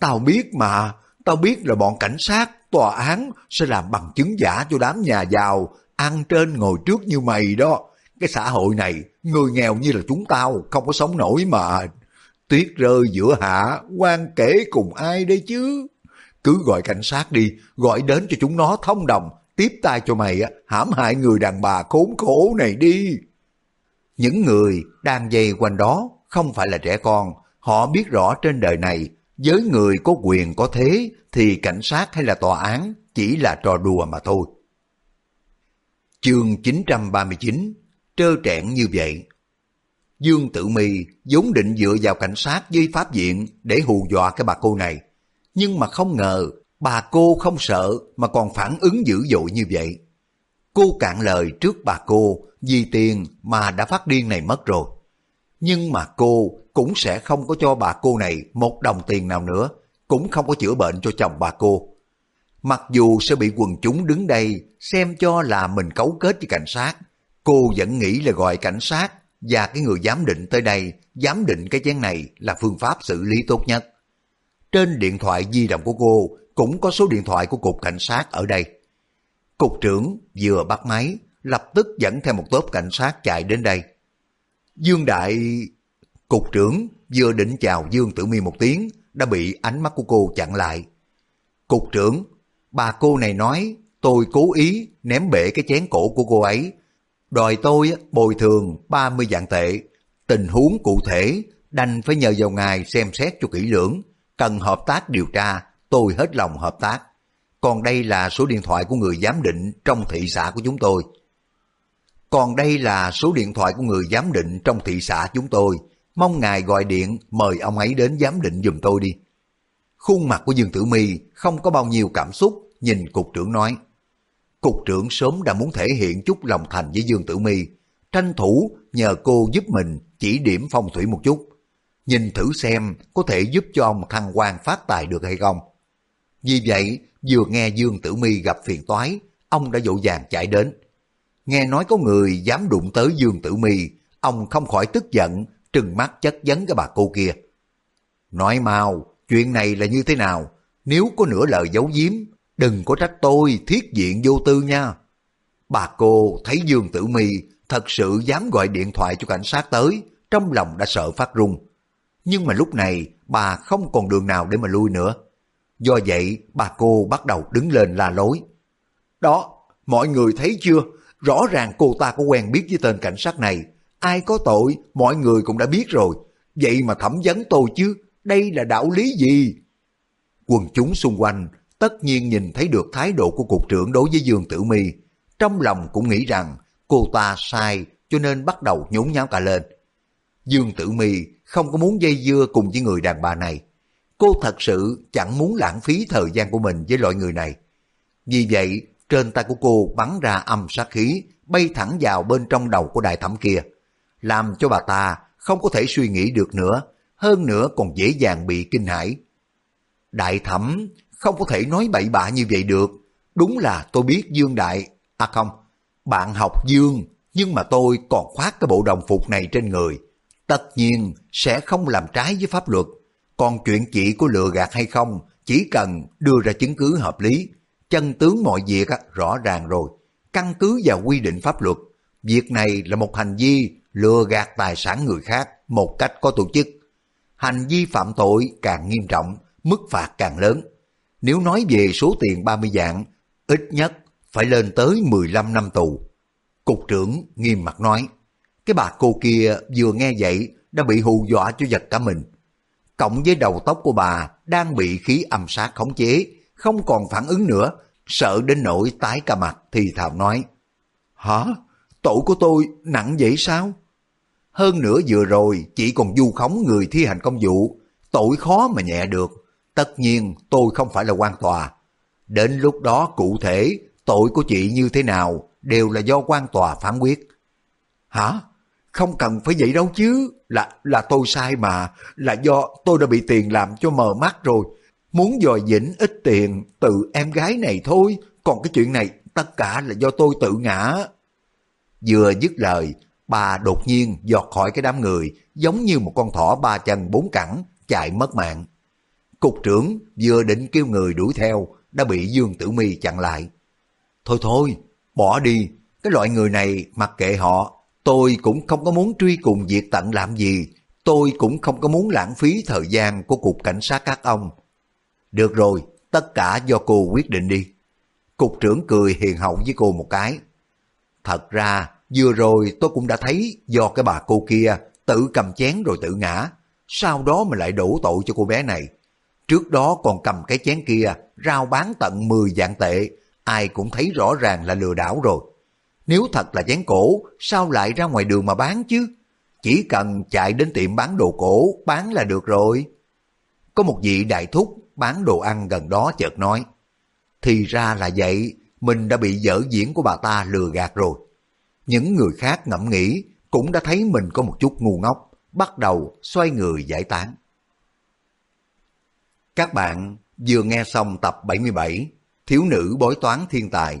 Tao biết mà, tao biết là bọn cảnh sát, tòa án sẽ làm bằng chứng giả cho đám nhà giàu, ăn trên ngồi trước như mày đó. Cái xã hội này, người nghèo như là chúng tao không có sống nổi mà. Tuyết rơi giữa hạ, quan kể cùng ai đây chứ? Cứ gọi cảnh sát đi, gọi đến cho chúng nó thông đồng, tiếp tay cho mày hãm hại người đàn bà khốn khổ này đi. Những người đang dây quanh đó không phải là trẻ con, họ biết rõ trên đời này với người có quyền có thế thì cảnh sát hay là tòa án chỉ là trò đùa mà thôi. Chương 939 Trơ trẽn như vậy Dương Tử Mi vốn định dựa vào cảnh sát với pháp viện để hù dọa cái bà cô này. Nhưng mà không ngờ bà cô không sợ mà còn phản ứng dữ dội như vậy. Cô cạn lời trước bà cô vì tiền mà đã phát điên này mất rồi. Nhưng mà cô cũng sẽ không có cho bà cô này một đồng tiền nào nữa, cũng không có chữa bệnh cho chồng bà cô. Mặc dù sẽ bị quần chúng đứng đây xem cho là mình cấu kết với cảnh sát, cô vẫn nghĩ là gọi cảnh sát và cái người giám định tới đây giám định cái chén này là phương pháp xử lý tốt nhất. Trên điện thoại di động của cô cũng có số điện thoại của cục cảnh sát ở đây. Cục trưởng vừa bắt máy, lập tức dẫn theo một tốp cảnh sát chạy đến đây. Dương Đại... Cục trưởng vừa định chào Dương Tử Mi một tiếng, đã bị ánh mắt của cô chặn lại. Cục trưởng, bà cô này nói tôi cố ý ném bể cái chén cổ của cô ấy. Đòi tôi bồi thường 30 vạn tệ. Tình huống cụ thể đành phải nhờ vào ngài xem xét cho kỹ lưỡng. Cần hợp tác điều tra, tôi hết lòng hợp tác. Còn đây là số điện thoại của người giám định trong thị xã của chúng tôi. Còn đây là số điện thoại của người giám định trong thị xã chúng tôi. Mong ngài gọi điện mời ông ấy đến giám định giùm tôi đi. Khuôn mặt của Dương Tử My không có bao nhiêu cảm xúc, nhìn cục trưởng nói. Cục trưởng sớm đã muốn thể hiện chút lòng thành với Dương Tử My, tranh thủ nhờ cô giúp mình chỉ điểm phong thủy một chút. Nhìn thử xem có thể giúp cho ông thăng quan phát tài được hay không. Vì vậy, vừa nghe Dương Tử Mi gặp phiền toái, ông đã dỗ vàng chạy đến. Nghe nói có người dám đụng tới Dương Tử Mi, ông không khỏi tức giận, trừng mắt chất vấn cái bà cô kia. Nói mau, chuyện này là như thế nào? Nếu có nửa lời giấu giếm, đừng có trách tôi thiết diện vô tư nha. Bà cô thấy Dương Tử Mi thật sự dám gọi điện thoại cho cảnh sát tới, trong lòng đã sợ phát run. Nhưng mà lúc này bà không còn đường nào để mà lui nữa. Do vậy bà cô bắt đầu đứng lên la lối. Đó, mọi người thấy chưa? Rõ ràng cô ta có quen biết với tên cảnh sát này. Ai có tội, mọi người cũng đã biết rồi. Vậy mà thẩm vấn tôi chứ, đây là đạo lý gì? Quần chúng xung quanh tất nhiên nhìn thấy được thái độ của cục trưởng đối với Dương Tử Mi. Trong lòng cũng nghĩ rằng cô ta sai cho nên bắt đầu nhốn nháo cả lên. Dương Tử Mi không có muốn dây dưa cùng với người đàn bà này. Cô thật sự chẳng muốn lãng phí thời gian của mình với loại người này. Vì vậy, trên tay của cô bắn ra âm sát khí, bay thẳng vào bên trong đầu của đại thẩm kia, làm cho bà ta không có thể suy nghĩ được nữa, hơn nữa còn dễ dàng bị kinh hãi. Đại thẩm không có thể nói bậy bạ như vậy được, đúng là tôi biết Dương Đại, à không, bạn học Dương, nhưng mà tôi còn khoác cái bộ đồng phục này trên người, tất nhiên sẽ không làm trái với pháp luật. Còn chuyện chị có lừa gạt hay không, chỉ cần đưa ra chứng cứ hợp lý, chân tướng mọi việc rõ ràng rồi, căn cứ vào quy định pháp luật. Việc này là một hành vi lừa gạt tài sản người khác một cách có tổ chức. Hành vi phạm tội càng nghiêm trọng, mức phạt càng lớn. Nếu nói về số tiền 30 dạng ít nhất phải lên tới 15 năm tù. Cục trưởng nghiêm mặt nói, cái bà cô kia vừa nghe vậy đã bị hù dọa cho giật cả mình. Cộng với đầu tóc của bà đang bị khí âm sát khống chế, không còn phản ứng nữa, sợ đến nỗi tái cả mặt thì thào nói. Hả? Tội của tôi nặng vậy sao? Hơn nữa vừa rồi chỉ còn du khống người thi hành công vụ, tội khó mà nhẹ được. Tất nhiên tôi không phải là quan tòa. Đến lúc đó cụ thể tội của chị như thế nào đều là do quan tòa phán quyết. Hả? Không cần phải vậy đâu chứ. Là là tôi sai mà. Là do tôi đã bị tiền làm cho mờ mắt rồi. Muốn dòi dĩnh ít tiền từ em gái này thôi. Còn cái chuyện này tất cả là do tôi tự ngã. Vừa dứt lời, bà đột nhiên giọt khỏi cái đám người, giống như một con thỏ ba chân bốn cẳng, chạy mất mạng. Cục trưởng vừa định kêu người đuổi theo, đã bị Dương Tử Mi chặn lại. Thôi thôi, bỏ đi, cái loại người này mặc kệ họ, tôi cũng không có muốn truy cùng việc tận làm gì, tôi cũng không có muốn lãng phí thời gian của cục cảnh sát các ông. Được rồi, tất cả do cô quyết định đi. Cục trưởng cười hiền hậu với cô một cái. Thật ra, vừa rồi tôi cũng đã thấy do cái bà cô kia tự cầm chén rồi tự ngã, sau đó mà lại đổ tội cho cô bé này. Trước đó còn cầm cái chén kia, rao bán tận 10 dạng tệ, ai cũng thấy rõ ràng là lừa đảo rồi. Nếu thật là chén cổ, sao lại ra ngoài đường mà bán chứ? Chỉ cần chạy đến tiệm bán đồ cổ, bán là được rồi. Có một vị đại thúc bán đồ ăn gần đó chợt nói. Thì ra là vậy, mình đã bị dở diễn của bà ta lừa gạt rồi. Những người khác ngẫm nghĩ cũng đã thấy mình có một chút ngu ngốc, bắt đầu xoay người giải tán. Các bạn vừa nghe xong tập 77 Thiếu nữ bói toán thiên tài.